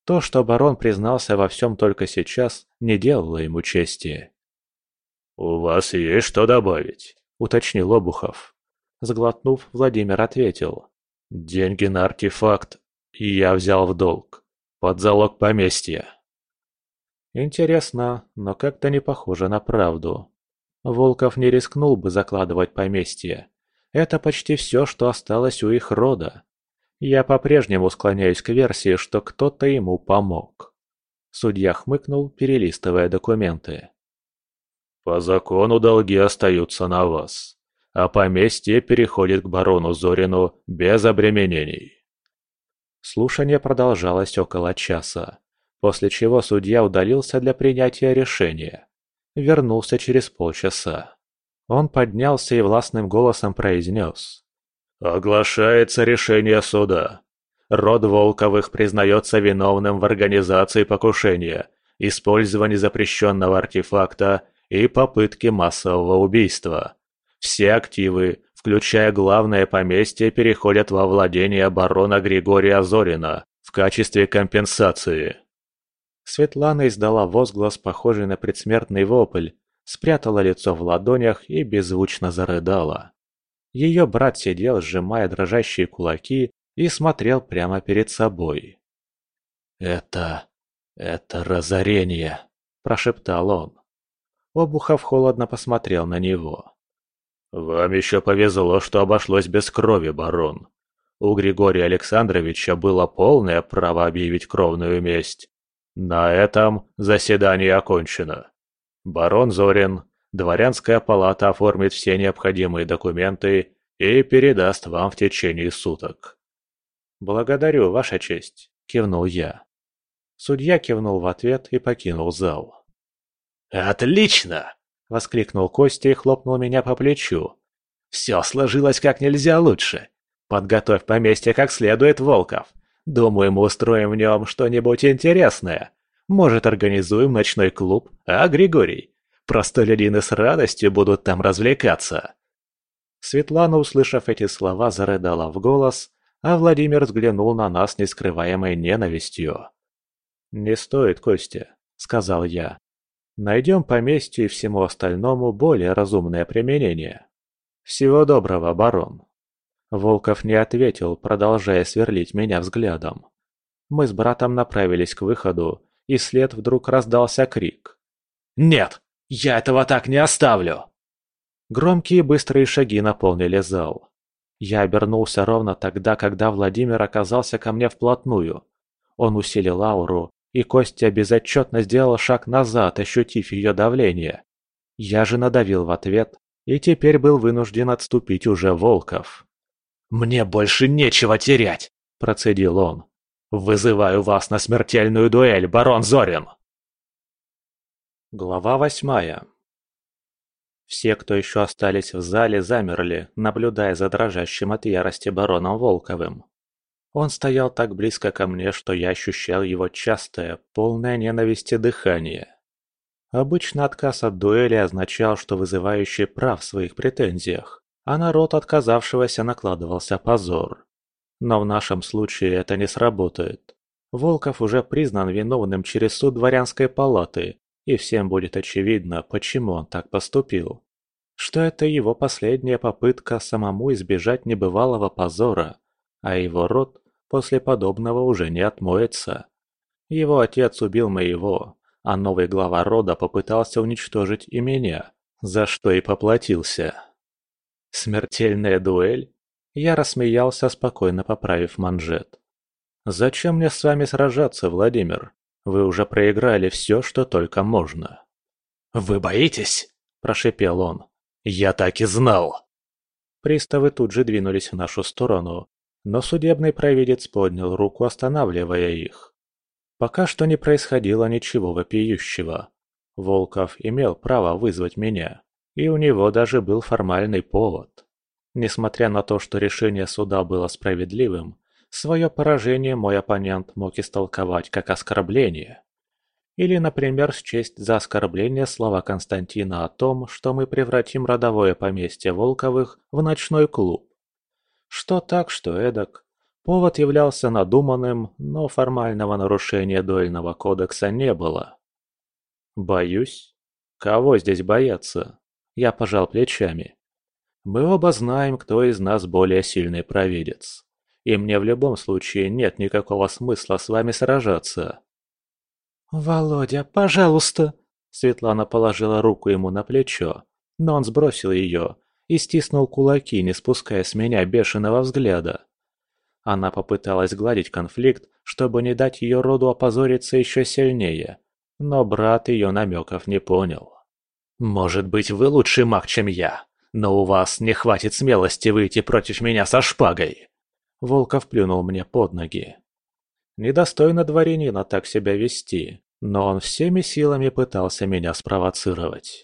То, что барон признался во всем только сейчас, не делало ему чести. «У вас есть что добавить?» – уточнил Обухов. Сглотнув, Владимир ответил. «Деньги на артефакт я взял в долг. Под залог поместья». Интересно, но как-то не похоже на правду. Волков не рискнул бы закладывать поместье. Это почти все, что осталось у их рода. Я по-прежнему склоняюсь к версии, что кто-то ему помог. Судья хмыкнул, перелистывая документы. «По закону долги остаются на вас, а поместье переходит к барону Зорину без обременений». Слушание продолжалось около часа, после чего судья удалился для принятия решения. Вернулся через полчаса. Он поднялся и властным голосом произнес. Оглашается решение суда. Род Волковых признается виновным в организации покушения, использовании запрещенного артефакта и попытке массового убийства. Все активы, включая главное поместье, переходят во владение барона Григория Зорина в качестве компенсации. Светлана издала возглас, похожий на предсмертный вопль, спрятала лицо в ладонях и беззвучно зарыдала. Ее брат сидел, сжимая дрожащие кулаки, и смотрел прямо перед собой. «Это... это разорение», – прошептал он. Обухов холодно посмотрел на него. «Вам еще повезло, что обошлось без крови, барон. У Григория Александровича было полное право объявить кровную месть. На этом заседание окончено. Барон Зорин Дворянская палата оформит все необходимые документы и передаст вам в течение суток. «Благодарю, Ваша честь», – кивнул я. Судья кивнул в ответ и покинул зал. «Отлично!» – воскликнул Костя и хлопнул меня по плечу. «Все сложилось как нельзя лучше. Подготовь поместье как следует, Волков. Думаю, мы устроим в нем что-нибудь интересное. Может, организуем ночной клуб, а, Григорий? Простолюдины с радостью будут там развлекаться. Светлана, услышав эти слова, зарыдала в голос, а Владимир взглянул на нас нескрываемой ненавистью. «Не стоит, Костя», — сказал я. «Найдем поместью и всему остальному более разумное применение. Всего доброго, барон». Волков не ответил, продолжая сверлить меня взглядом. Мы с братом направились к выходу, и след вдруг раздался крик. «Нет!» Я этого так не оставлю!» Громкие быстрые шаги наполнили зал. Я обернулся ровно тогда, когда Владимир оказался ко мне вплотную. Он усилил ауру, и Костя безотчетно сделал шаг назад, ощутив ее давление. Я же надавил в ответ, и теперь был вынужден отступить уже Волков. «Мне больше нечего терять!» – процедил он. «Вызываю вас на смертельную дуэль, барон Зорин!» Глава восьмая Все, кто еще остались в зале, замерли, наблюдая за дрожащим от ярости бароном Волковым. Он стоял так близко ко мне, что я ощущал его частое, полное ненависти дыхание. Обычно отказ от дуэли означал, что вызывающий прав в своих претензиях, а народ отказавшегося накладывался позор. Но в нашем случае это не сработает. Волков уже признан виновным через суд дворянской палаты, и всем будет очевидно, почему он так поступил. Что это его последняя попытка самому избежать небывалого позора, а его род после подобного уже не отмоется. Его отец убил моего, а новый глава рода попытался уничтожить и меня, за что и поплатился. Смертельная дуэль? Я рассмеялся, спокойно поправив манжет. «Зачем мне с вами сражаться, Владимир? Вы уже проиграли все, что только можно». «Вы боитесь?» – прошепел он. «Я так и знал!» Приставы тут же двинулись в нашу сторону, но судебный провидец поднял руку, останавливая их. Пока что не происходило ничего вопиющего. Волков имел право вызвать меня, и у него даже был формальный повод. Несмотря на то, что решение суда было справедливым, Свое поражение мой оппонент мог истолковать как оскорбление. Или, например, счесть за оскорбление слова Константина о том, что мы превратим родовое поместье Волковых в ночной клуб. Что так, что эдак. Повод являлся надуманным, но формального нарушения дуэльного кодекса не было. Боюсь? Кого здесь бояться? Я пожал плечами. Мы оба знаем, кто из нас более сильный провидец. И мне в любом случае нет никакого смысла с вами сражаться. «Володя, пожалуйста!» Светлана положила руку ему на плечо, но он сбросил ее и стиснул кулаки, не спуская с меня бешеного взгляда. Она попыталась гладить конфликт, чтобы не дать ее роду опозориться еще сильнее, но брат ее намеков не понял. «Может быть, вы лучший маг, чем я, но у вас не хватит смелости выйти против меня со шпагой!» Волков плюнул мне под ноги. Недостойно дворянина так себя вести, но он всеми силами пытался меня спровоцировать.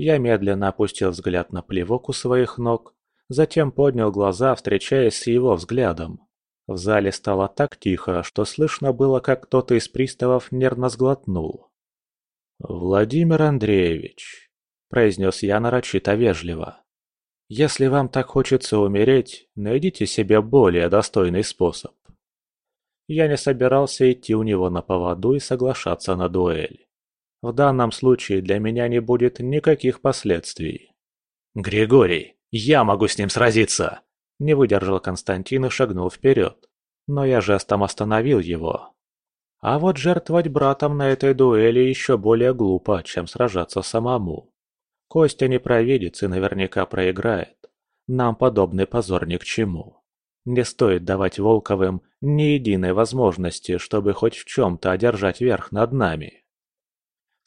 Я медленно опустил взгляд на плевок у своих ног, затем поднял глаза, встречаясь с его взглядом. В зале стало так тихо, что слышно было, как кто-то из приставов нервно сглотнул. «Владимир Андреевич», — произнес я нарочито вежливо, — «если вам так хочется умереть, найдите себе более достойный способ». Я не собирался идти у него на поводу и соглашаться на дуэль. В данном случае для меня не будет никаких последствий. «Григорий, я могу с ним сразиться!» Не выдержал Константин и шагнул вперед. Но я жестом остановил его. А вот жертвовать братом на этой дуэли еще более глупо, чем сражаться самому. Костя не провидец и наверняка проиграет. Нам подобный позор ни к чему. Не стоит давать Волковым ни единой возможности, чтобы хоть в чем-то одержать верх над нами.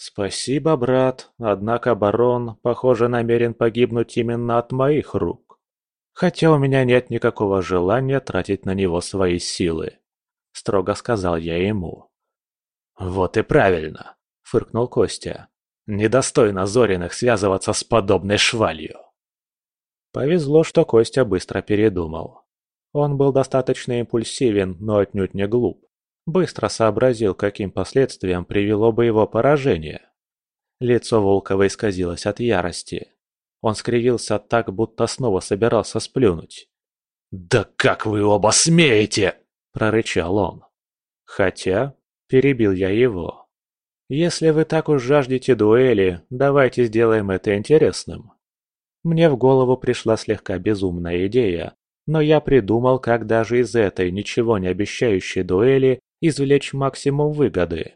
Спасибо, брат, однако барон, похоже, намерен погибнуть именно от моих рук хотя у меня нет никакого желания тратить на него свои силы», — строго сказал я ему. «Вот и правильно», — фыркнул Костя. «Недостойно Зориных связываться с подобной швалью». Повезло, что Костя быстро передумал. Он был достаточно импульсивен, но отнюдь не глуп. Быстро сообразил, каким последствиям привело бы его поражение. Лицо Волкова исказилось от ярости. Он скривился так, будто снова собирался сплюнуть. «Да как вы оба смеете!» – прорычал он. «Хотя...» – перебил я его. «Если вы так уж жаждете дуэли, давайте сделаем это интересным». Мне в голову пришла слегка безумная идея, но я придумал, как даже из этой ничего не обещающей дуэли извлечь максимум выгоды.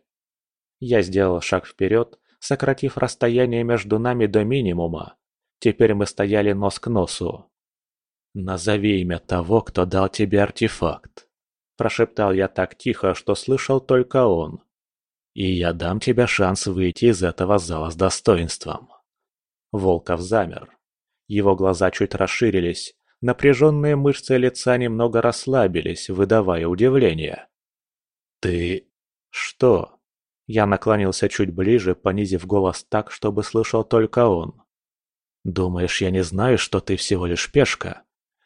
Я сделал шаг вперед, сократив расстояние между нами до минимума, Теперь мы стояли нос к носу. «Назови имя того, кто дал тебе артефакт», – прошептал я так тихо, что слышал только он. «И я дам тебе шанс выйти из этого зала с достоинством». Волков замер. Его глаза чуть расширились, напряженные мышцы лица немного расслабились, выдавая удивление. «Ты... что?» Я наклонился чуть ближе, понизив голос так, чтобы слышал только он. Думаешь, я не знаю, что ты всего лишь пешка?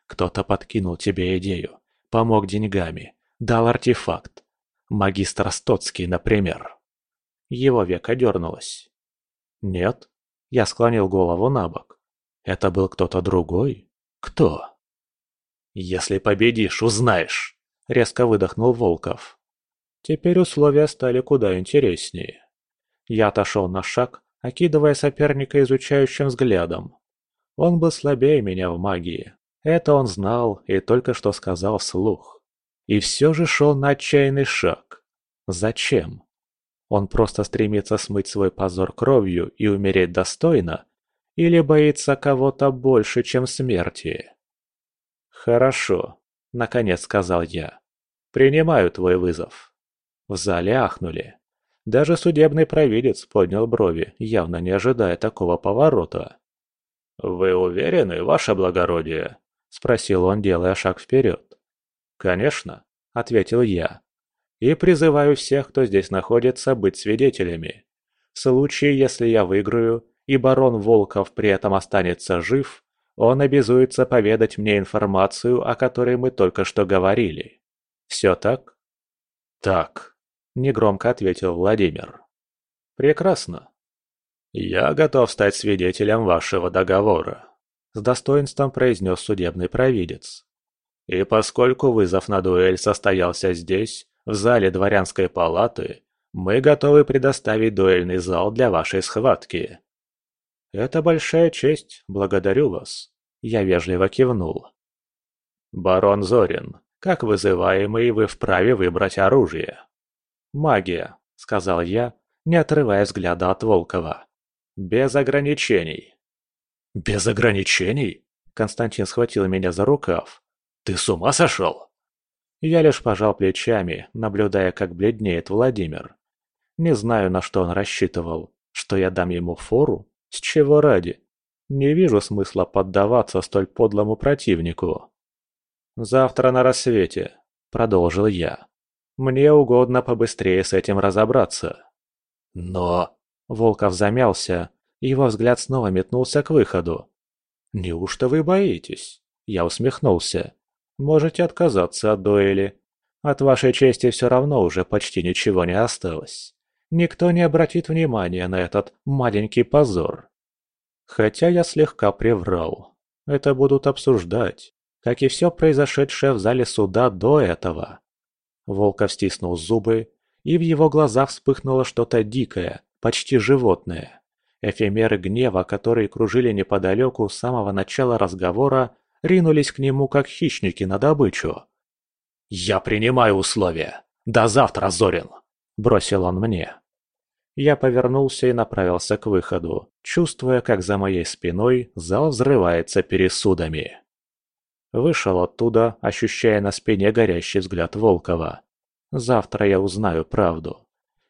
Кто-то подкинул тебе идею, помог деньгами, дал артефакт. Магистр Стоцкий, например. Его века дернулось. Нет, я склонил голову на бок. Это был кто-то другой? Кто? Если победишь, узнаешь, резко выдохнул Волков. Теперь условия стали куда интереснее. Я отошел на шаг, окидывая соперника изучающим взглядом. Он был слабее меня в магии. Это он знал и только что сказал вслух. И все же шел на отчаянный шаг. Зачем? Он просто стремится смыть свой позор кровью и умереть достойно? Или боится кого-то больше, чем смерти? «Хорошо», — наконец сказал я. «Принимаю твой вызов». В зале ахнули. Даже судебный провидец поднял брови, явно не ожидая такого поворота. «Вы уверены, ваше благородие?» – спросил он, делая шаг вперед. «Конечно», – ответил я. «И призываю всех, кто здесь находится, быть свидетелями. В случае, если я выиграю, и барон Волков при этом останется жив, он обязуется поведать мне информацию, о которой мы только что говорили. Все так?» «Так», негромко ответил Владимир. Прекрасно. Я готов стать свидетелем вашего договора, с достоинством произнес судебный провидец. И поскольку вызов на дуэль состоялся здесь, в зале дворянской палаты, мы готовы предоставить дуэльный зал для вашей схватки». «Это большая честь, благодарю вас», — я вежливо кивнул. «Барон Зорин, как вызываемый вы вправе выбрать оружие». «Магия», — сказал я, не отрывая взгляда от Волкова. «Без ограничений». «Без ограничений?» Константин схватил меня за рукав. «Ты с ума сошел?» Я лишь пожал плечами, наблюдая, как бледнеет Владимир. Не знаю, на что он рассчитывал. Что я дам ему фору? С чего ради? Не вижу смысла поддаваться столь подлому противнику. «Завтра на рассвете», — продолжил я. «Мне угодно побыстрее с этим разобраться». «Но...» — Волков замялся, его взгляд снова метнулся к выходу. «Неужто вы боитесь?» Я усмехнулся. «Можете отказаться от дуэли. От вашей чести все равно уже почти ничего не осталось. Никто не обратит внимания на этот маленький позор». Хотя я слегка приврал. Это будут обсуждать, как и все произошедшее в зале суда до этого. Волков стиснул зубы, и в его глазах вспыхнуло что-то дикое, почти животное. Эфемеры гнева, которые кружили неподалеку с самого начала разговора, ринулись к нему как хищники на добычу. «Я принимаю условия. До завтра, Зорин!» – бросил он мне. Я повернулся и направился к выходу, чувствуя, как за моей спиной зал взрывается пересудами. Вышел оттуда, ощущая на спине горящий взгляд Волкова. Завтра я узнаю правду.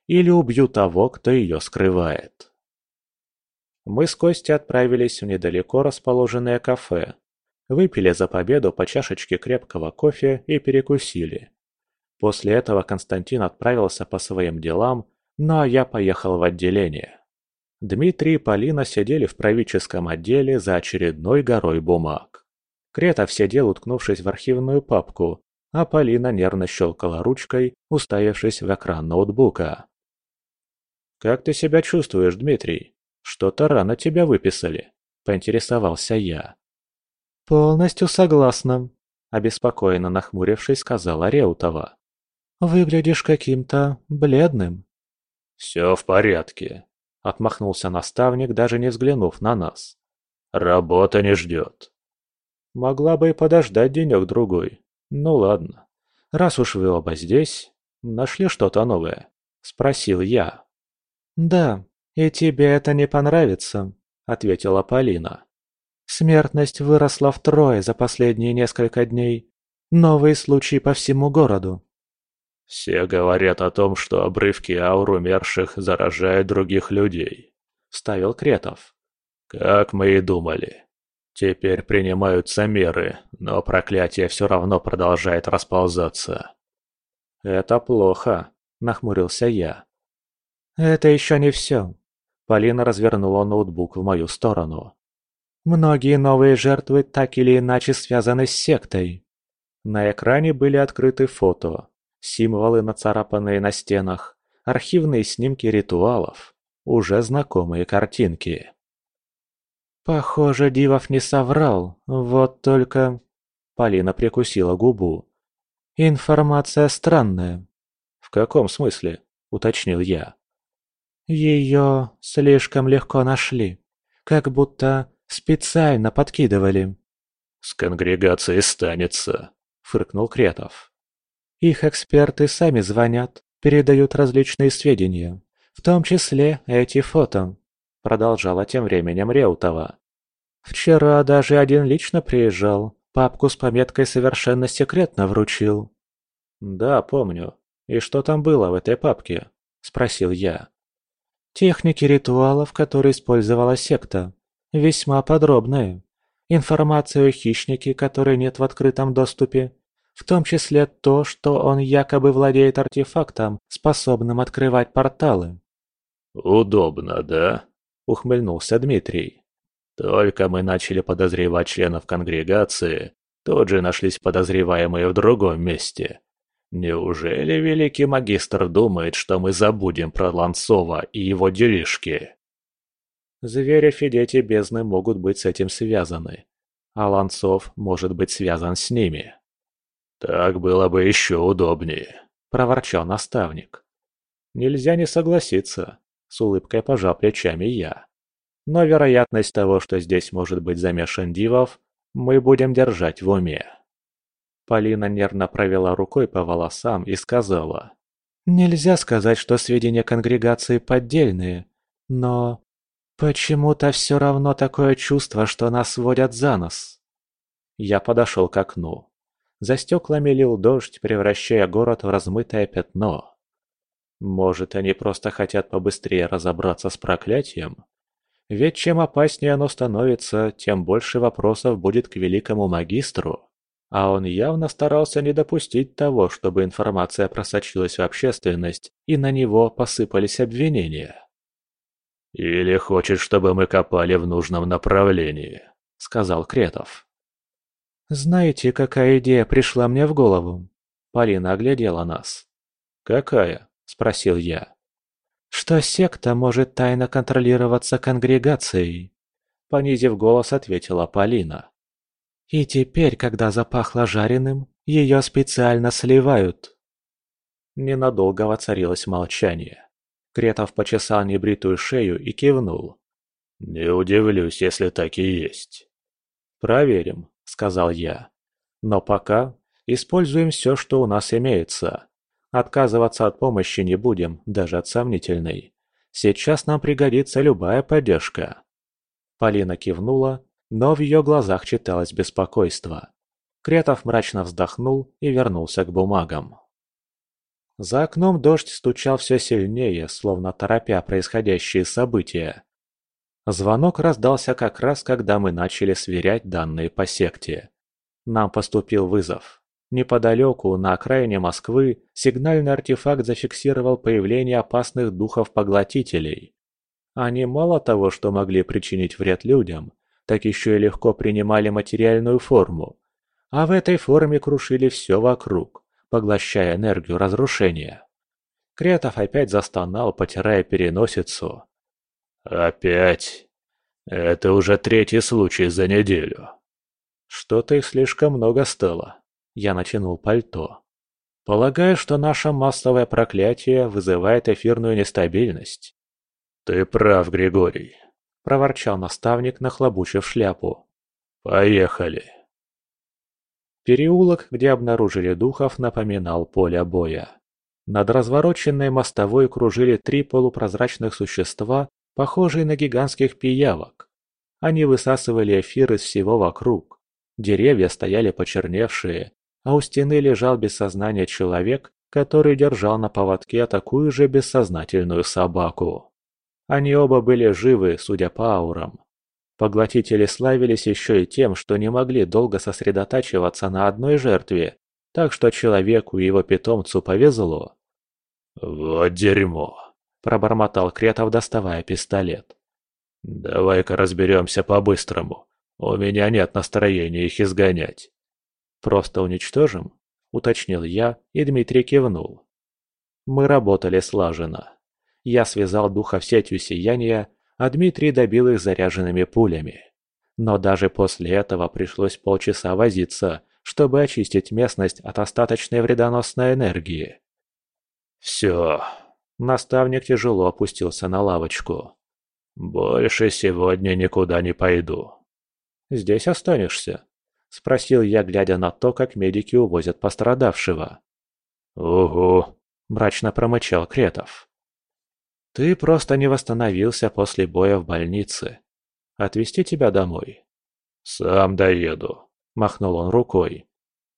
Или убью того, кто ее скрывает. Мы с Костей отправились в недалеко расположенное кафе. Выпили за победу по чашечке крепкого кофе и перекусили. После этого Константин отправился по своим делам, ну а я поехал в отделение. Дмитрий и Полина сидели в правительском отделе за очередной горой бумаг. Кретов сидел, уткнувшись в архивную папку, а Полина нервно щелкала ручкой, уставившись в экран ноутбука. «Как ты себя чувствуешь, Дмитрий?» «Что-то рано тебя выписали», — поинтересовался я. «Полностью согласна», — обеспокоенно нахмурившись, сказала Реутова. «Выглядишь каким-то бледным». «Все в порядке», — отмахнулся наставник, даже не взглянув на нас. «Работа не ждет». «Могла бы и подождать денек-другой. Ну ладно. Раз уж вы оба здесь, нашли что-то новое?» — спросил я. «Да, «И тебе это не понравится», — ответила Полина. «Смертность выросла втрое за последние несколько дней. Новые случаи по всему городу». «Все говорят о том, что обрывки аур умерших заражают других людей», — вставил Кретов. «Как мы и думали. Теперь принимаются меры, но проклятие все равно продолжает расползаться». «Это плохо», — нахмурился я. «Это еще не все», Полина развернула ноутбук в мою сторону. Многие новые жертвы так или иначе связаны с сектой. На экране были открыты фото, символы, нацарапанные на стенах, архивные снимки ритуалов, уже знакомые картинки. Похоже, Дивов не соврал, вот только... Полина прикусила губу. Информация странная. В каком смысле? Уточнил я. Ее слишком легко нашли, как будто специально подкидывали. «С конгрегацией станется», — фыркнул Кретов. «Их эксперты сами звонят, передают различные сведения, в том числе эти фото», — продолжала тем временем Реутова. «Вчера даже один лично приезжал, папку с пометкой «Совершенно секретно» вручил». «Да, помню. И что там было в этой папке?» — спросил я. Техники ритуалов, которые использовала секта. Весьма подробные. Информация о хищнике, которой нет в открытом доступе. В том числе то, что он якобы владеет артефактом, способным открывать порталы. «Удобно, да?» – ухмыльнулся Дмитрий. «Только мы начали подозревать членов конгрегации, тут же нашлись подозреваемые в другом месте. Неужели великий магистр думает, что мы забудем про Ланцова и его делишки? Зверев и дети бездны могут быть с этим связаны, а Ланцов может быть связан с ними. «Так было бы еще удобнее», — проворчал наставник. «Нельзя не согласиться», — с улыбкой пожал плечами я. «Но вероятность того, что здесь может быть замешан Дивов, мы будем держать в уме». Полина нервно провела рукой по волосам и сказала. «Нельзя сказать, что сведения конгрегации поддельные, но почему-то все равно такое чувство, что нас водят за нос». Я подошел к окну. За стеклами лил дождь, превращая город в размытое пятно. Может, они просто хотят побыстрее разобраться с проклятием? Ведь чем опаснее оно становится, тем больше вопросов будет к великому магистру. А он явно старался не допустить того, чтобы информация просочилась в общественность и на него посыпались обвинения. «Или хочет, чтобы мы копали в нужном направлении», — сказал Кретов. «Знаете, какая идея пришла мне в голову?» Полина оглядела нас. «Какая?» – спросил я. «Что секта может тайно контролироваться конгрегацией?» Понизив голос, ответила Полина. «И теперь, когда запахло жареным, ее специально сливают». Ненадолго воцарилось молчание. Кретов почесал небритую шею и кивнул. «Не удивлюсь, если так и есть». «Проверим», сказал я. «Но пока используем все, что у нас имеется. Отказываться от помощи не будем, даже от сомнительной. Сейчас нам пригодится любая поддержка». Полина кивнула, но в ее глазах читалось беспокойство. Кретов мрачно вздохнул и вернулся к бумагам. За окном дождь стучал все сильнее, словно торопя происходящие события. Звонок раздался как раз, когда мы начали сверять данные по секте. Нам поступил вызов. Неподалеку, на окраине Москвы, сигнальный артефакт зафиксировал появление опасных духов-поглотителей. Они мало того, что могли причинить вред людям, так еще и легко принимали материальную форму. А в этой форме крушили все вокруг, поглощая энергию разрушения. Кретов опять застонал, потирая переносицу. «Опять? Это уже третий случай за неделю». «Что-то их слишком много стало». Я натянул пальто. «Полагаю, что наше массовое проклятие вызывает эфирную нестабильность». «Ты прав, Григорий», — проворчал наставник, нахлобучив шляпу. «Поехали». Переулок, где обнаружили духов, напоминал поле боя. Над развороченной мостовой кружили три полупрозрачных существа похожие на гигантских пиявок. Они высасывали эфир из всего вокруг. Деревья стояли почерневшие, а у стены лежал без сознания человек, который держал на поводке такую же бессознательную собаку. Они оба были живы, судя по аурам. Поглотители славились еще и тем, что не могли долго сосредотачиваться на одной жертве, так что человеку и его питомцу повезло. «Вот дерьмо!» – пробормотал Кретов, доставая пистолет. «Давай-ка разберемся по-быстрому. У меня нет настроения их изгонять». «Просто уничтожим?» – уточнил я, и Дмитрий кивнул. Мы работали слаженно. Я связал духов сетью сияния, а Дмитрий добил их заряженными пулями. Но даже после этого пришлось полчаса возиться, чтобы очистить местность от остаточной вредоносной энергии. «Все», Наставник тяжело опустился на лавочку. «Больше сегодня никуда не пойду». «Здесь останешься?» – спросил я, глядя на то, как медики увозят пострадавшего. «Угу», – мрачно промычал Кретов. «Ты просто не восстановился после боя в больнице. Отвезти тебя домой?» «Сам доеду», – махнул он рукой.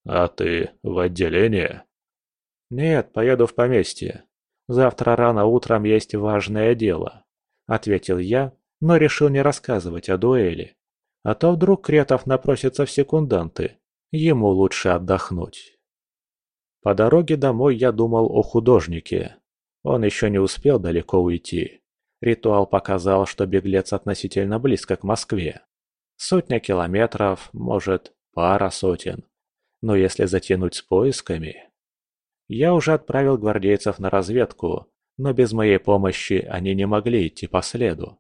«А ты в отделение?» «Нет, поеду в поместье. Завтра рано утром есть важное дело», — ответил я, но решил не рассказывать о дуэли. А то вдруг Кретов напросится в секунданты. Ему лучше отдохнуть. По дороге домой я думал о художнике. Он еще не успел далеко уйти. Ритуал показал, что беглец относительно близко к Москве. Сотня километров, может, пара сотен. Но если затянуть с поисками... Я уже отправил гвардейцев на разведку, но без моей помощи они не могли идти по следу.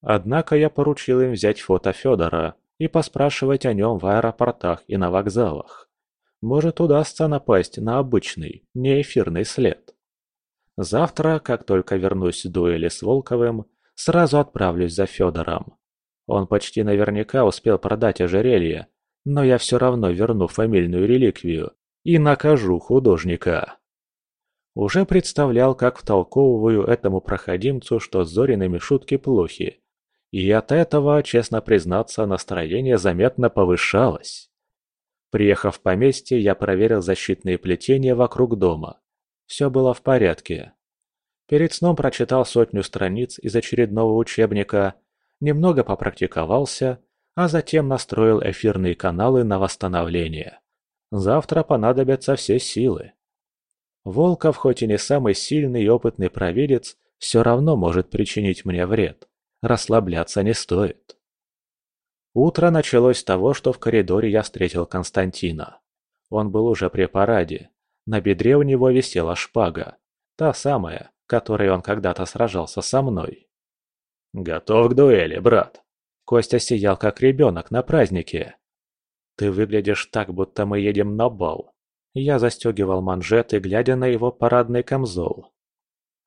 Однако я поручил им взять фото Федора и поспрашивать о нем в аэропортах и на вокзалах. может удастся напасть на обычный, неэфирный след. Завтра, как только вернусь с дуэли с Волковым, сразу отправлюсь за Федором. Он почти наверняка успел продать ожерелье, но я все равно верну фамильную реликвию и накажу художника. Уже представлял, как втолковываю этому проходимцу, что Зориными шутки плохи. И от этого, честно признаться, настроение заметно повышалось. Приехав в поместье, я проверил защитные плетения вокруг дома. Все было в порядке. Перед сном прочитал сотню страниц из очередного учебника, немного попрактиковался, а затем настроил эфирные каналы на восстановление. Завтра понадобятся все силы. Волков, хоть и не самый сильный и опытный провидец, все равно может причинить мне вред. Расслабляться не стоит. Утро началось с того, что в коридоре я встретил Константина. Он был уже при параде. На бедре у него висела шпага. Та самая, которой он когда-то сражался со мной. «Готов к дуэли, брат!» Костя сиял как ребенок на празднике. «Ты выглядишь так, будто мы едем на бал», я застегивал манжеты, глядя на его парадный камзол.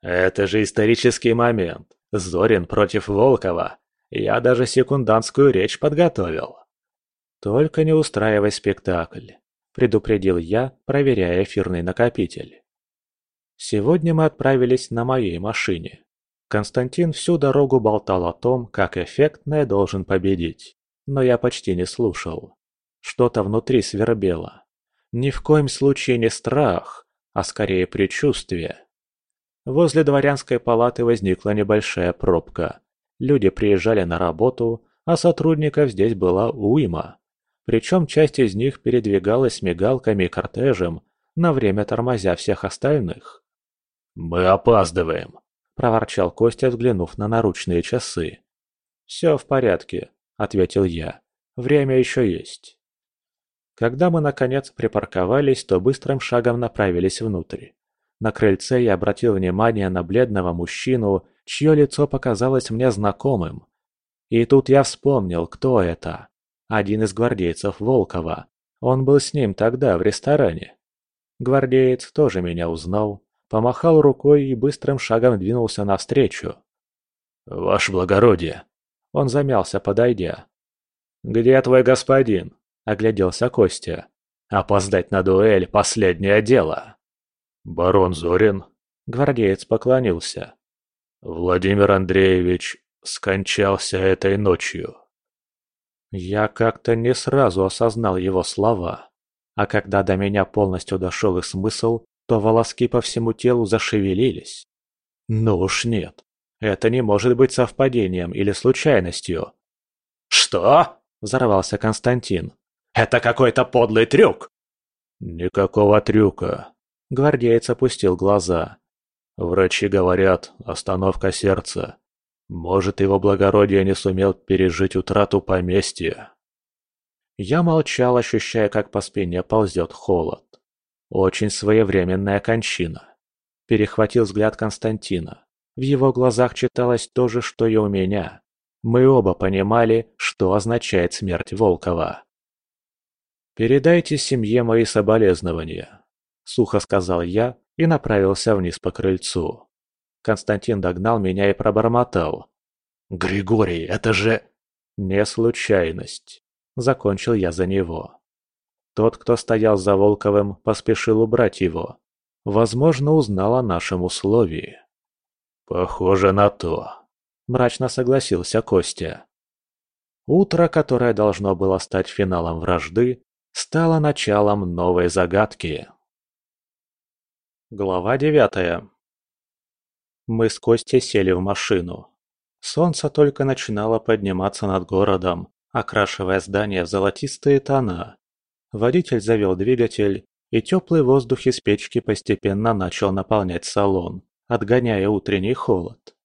«Это же исторический момент. Зорин против Волкова. Я даже секундантскую речь подготовил». «Только не устраивай спектакль», – предупредил я, проверяя эфирный накопитель. Сегодня мы отправились на моей машине. Константин всю дорогу болтал о том, как эффектно я должен победить, но я почти не слушал. Что-то внутри свербело. Ни в коем случае не страх, а скорее предчувствие. Возле дворянской палаты возникла небольшая пробка. Люди приезжали на работу, а сотрудников здесь была уйма. Причем часть из них передвигалась мигалками и кортежем, на время тормозя всех остальных. «Мы опаздываем», – проворчал Костя, взглянув на наручные часы. «Все в порядке», – ответил я. «Время еще есть». Когда мы, наконец, припарковались, то быстрым шагом направились внутрь. На крыльце я обратил внимание на бледного мужчину, чье лицо показалось мне знакомым. И тут я вспомнил, кто это. Один из гвардейцев Волкова. Он был с ним тогда в ресторане. Гвардеец тоже меня узнал, помахал рукой и быстрым шагом двинулся навстречу. «Ваше благородие!» Он замялся, подойдя. «Где твой господин?» огляделся Костя. «Опоздать на дуэль – последнее дело!» «Барон Зорин?» – гвардеец поклонился. «Владимир Андреевич скончался этой ночью». Я как-то не сразу осознал его слова, а когда до меня полностью дошел их смысл, то волоски по всему телу зашевелились. Ну уж нет, это не может быть совпадением или случайностью. «Что?» – взорвался Константин. Это какой-то подлый трюк!» «Никакого трюка», — гвардеец опустил глаза. «Врачи говорят, остановка сердца. Может, его благородие не сумел пережить утрату поместья». Я молчал, ощущая, как по спине ползет холод. Очень своевременная кончина. Перехватил взгляд Константина. В его глазах читалось то же, что и у меня. Мы оба понимали, что означает смерть Волкова. «Передайте семье мои соболезнования», – сухо сказал я и направился вниз по крыльцу. Константин догнал меня и пробормотал. «Григорий, это же...» «Не случайность», – закончил я за него. Тот, кто стоял за Волковым, поспешил убрать его. Возможно, узнал о нашем условии. «Похоже на то», – мрачно согласился Костя. Утро, которое должно было стать финалом вражды, стало началом новой загадки. Глава девятая. Мы с Костей сели в машину. Солнце только начинало подниматься над городом, окрашивая здание в золотистые тона. Водитель завел двигатель, и теплый воздух из печки постепенно начал наполнять салон, отгоняя утренний холод.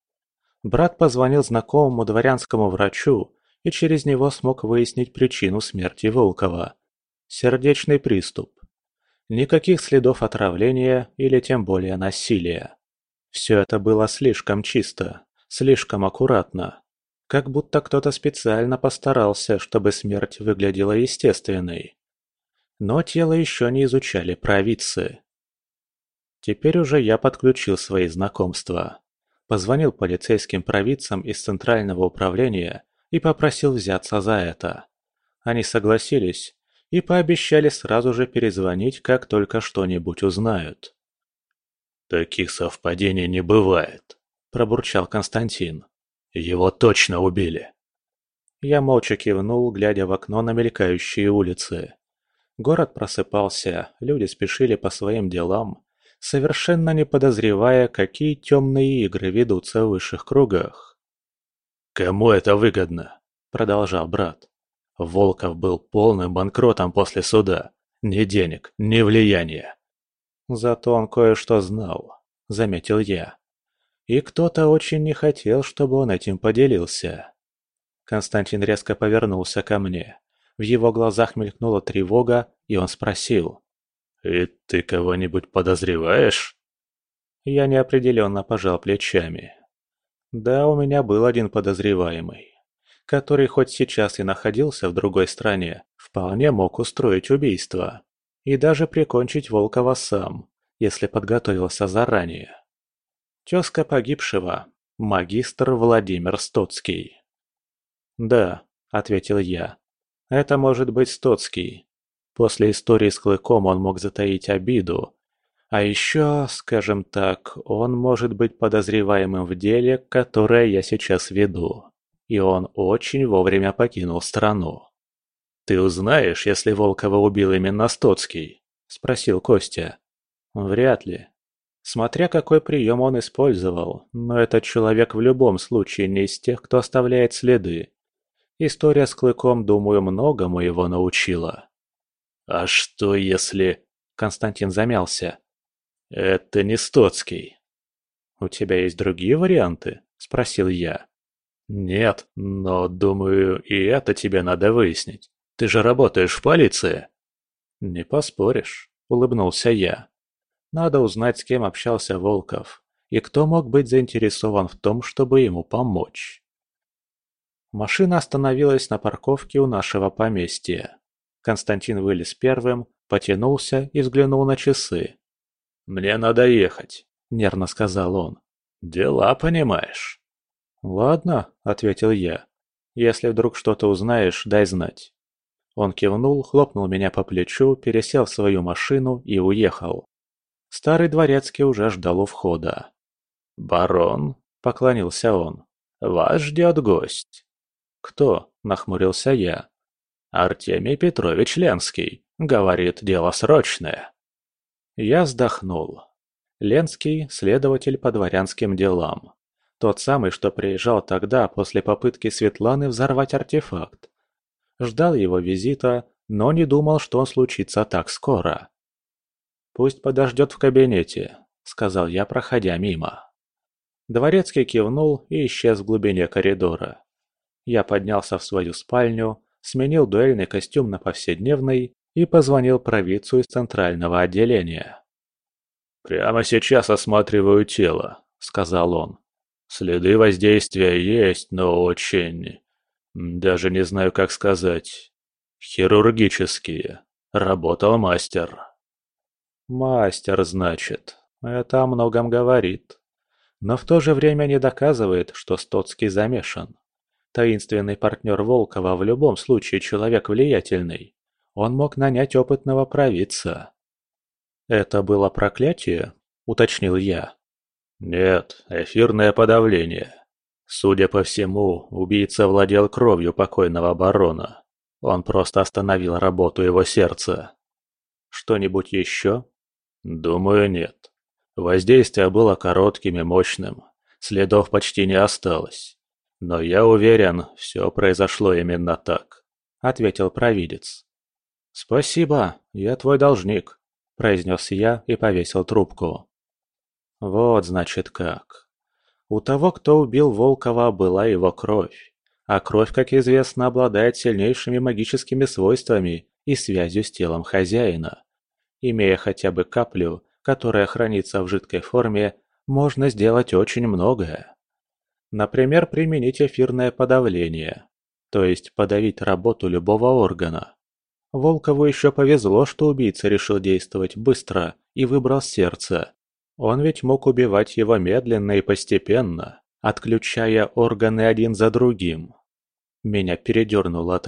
Брат позвонил знакомому дворянскому врачу и через него смог выяснить причину смерти Волкова. Сердечный приступ. Никаких следов отравления или тем более насилия. Все это было слишком чисто, слишком аккуратно. Как будто кто-то специально постарался, чтобы смерть выглядела естественной. но тело еще не изучали провидцы. Теперь уже я подключил свои знакомства. Позвонил полицейским провидцам из Центрального управления и попросил взяться за это. Они согласились и пообещали сразу же перезвонить, как только что-нибудь узнают. «Таких совпадений не бывает», – пробурчал Константин. «Его точно убили». Я молча кивнул, глядя в окно на мелькающие улицы. Город просыпался, люди спешили по своим делам, совершенно не подозревая, какие темные игры ведутся в высших кругах. «Кому это выгодно?» – продолжал брат. Волков был полным банкротом после суда. Ни денег, ни влияния. Зато он кое-что знал, заметил я. И кто-то очень не хотел, чтобы он этим поделился. Константин резко повернулся ко мне. В его глазах мелькнула тревога, и он спросил. «И ты кого-нибудь подозреваешь?» Я неопределенно пожал плечами. Да, у меня был один подозреваемый, который хоть сейчас и находился в другой стране, вполне мог устроить убийство. И даже прикончить Волкова сам, если подготовился заранее. Тезка погибшего – магистр Владимир Стоцкий. «Да», – ответил я, – «это может быть Стоцкий, После истории с Клыком он мог затаить обиду. А еще, скажем так, он может быть подозреваемым в деле, которое я сейчас веду. И он очень вовремя покинул страну. «Ты узнаешь, если Волкова убил именно Стоцкий?» – спросил Костя. «Вряд ли. Смотря какой прием он использовал, но этот человек в любом случае не из тех, кто оставляет следы. История с Клыком, думаю, многому его научила». «А что если...» Константин замялся. «Это не Стоцкий». «У тебя есть другие варианты?» – спросил я. «Нет, но, думаю, и это тебе надо выяснить. Ты же работаешь в полиции». «Не поспоришь», – улыбнулся я. «Надо узнать, с кем общался Волков, и кто мог быть заинтересован в том, чтобы ему помочь». Машина остановилась на парковке у нашего поместья. Константин вылез первым, потянулся и взглянул на часы. «Мне надо ехать», — нервно сказал он. «Дела, понимаешь». «Ладно», — ответил я. «Если вдруг что-то узнаешь, дай знать». Он кивнул, хлопнул меня по плечу, пересел в свою машину и уехал. Старый дворецкий уже ждал у входа. «Барон», — поклонился он, — «вас ждет гость». «Кто?» — нахмурился я. Артемий Петрович Ленский. Говорит, дело срочное. Я вздохнул. Ленский – следователь по дворянским делам. Тот самый, что приезжал тогда после попытки Светланы взорвать артефакт. Ждал его визита, но не думал, что он случится так скоро. «Пусть подождет в кабинете», – сказал я, проходя мимо. Дворецкий кивнул и исчез в глубине коридора. Я поднялся в свою спальню, сменил дуэльный костюм на повседневный и позвонил провидцу из центрального отделения. «Прямо сейчас осматриваю тело», — сказал он. «Следы воздействия есть, но очень... Даже не знаю, как сказать. Хирургические. Работал мастер». «Мастер, значит. Это о многом говорит. Но в то же время не доказывает, что Стоцкий замешан. Таинственный партнер Волкова в любом случае человек влиятельный. Он мог нанять опытного провидца. «Это было проклятие?» – уточнил я. «Нет, эфирное подавление. Судя по всему, убийца владел кровью покойного барона. Он просто остановил работу его сердца». «Что-нибудь еще?» «Думаю, нет. Воздействие было коротким и мощным. Следов почти не осталось. «Но я уверен, все произошло именно так», — ответил провидец. «Спасибо, я твой должник», — произнес я и повесил трубку. Вот, значит, как. У того, кто убил Волкова, была его кровь. А кровь, как известно, обладает сильнейшими магическими свойствами и связью с телом хозяина. Имея хотя бы каплю, которая хранится в жидкой форме, можно сделать очень многое. Например, применить эфирное подавление, то есть подавить работу любого органа. Волкову еще повезло, что убийца решил действовать быстро и выбрал сердце. Он ведь мог убивать его медленно и постепенно, отключая органы один за другим. Меня передернуло от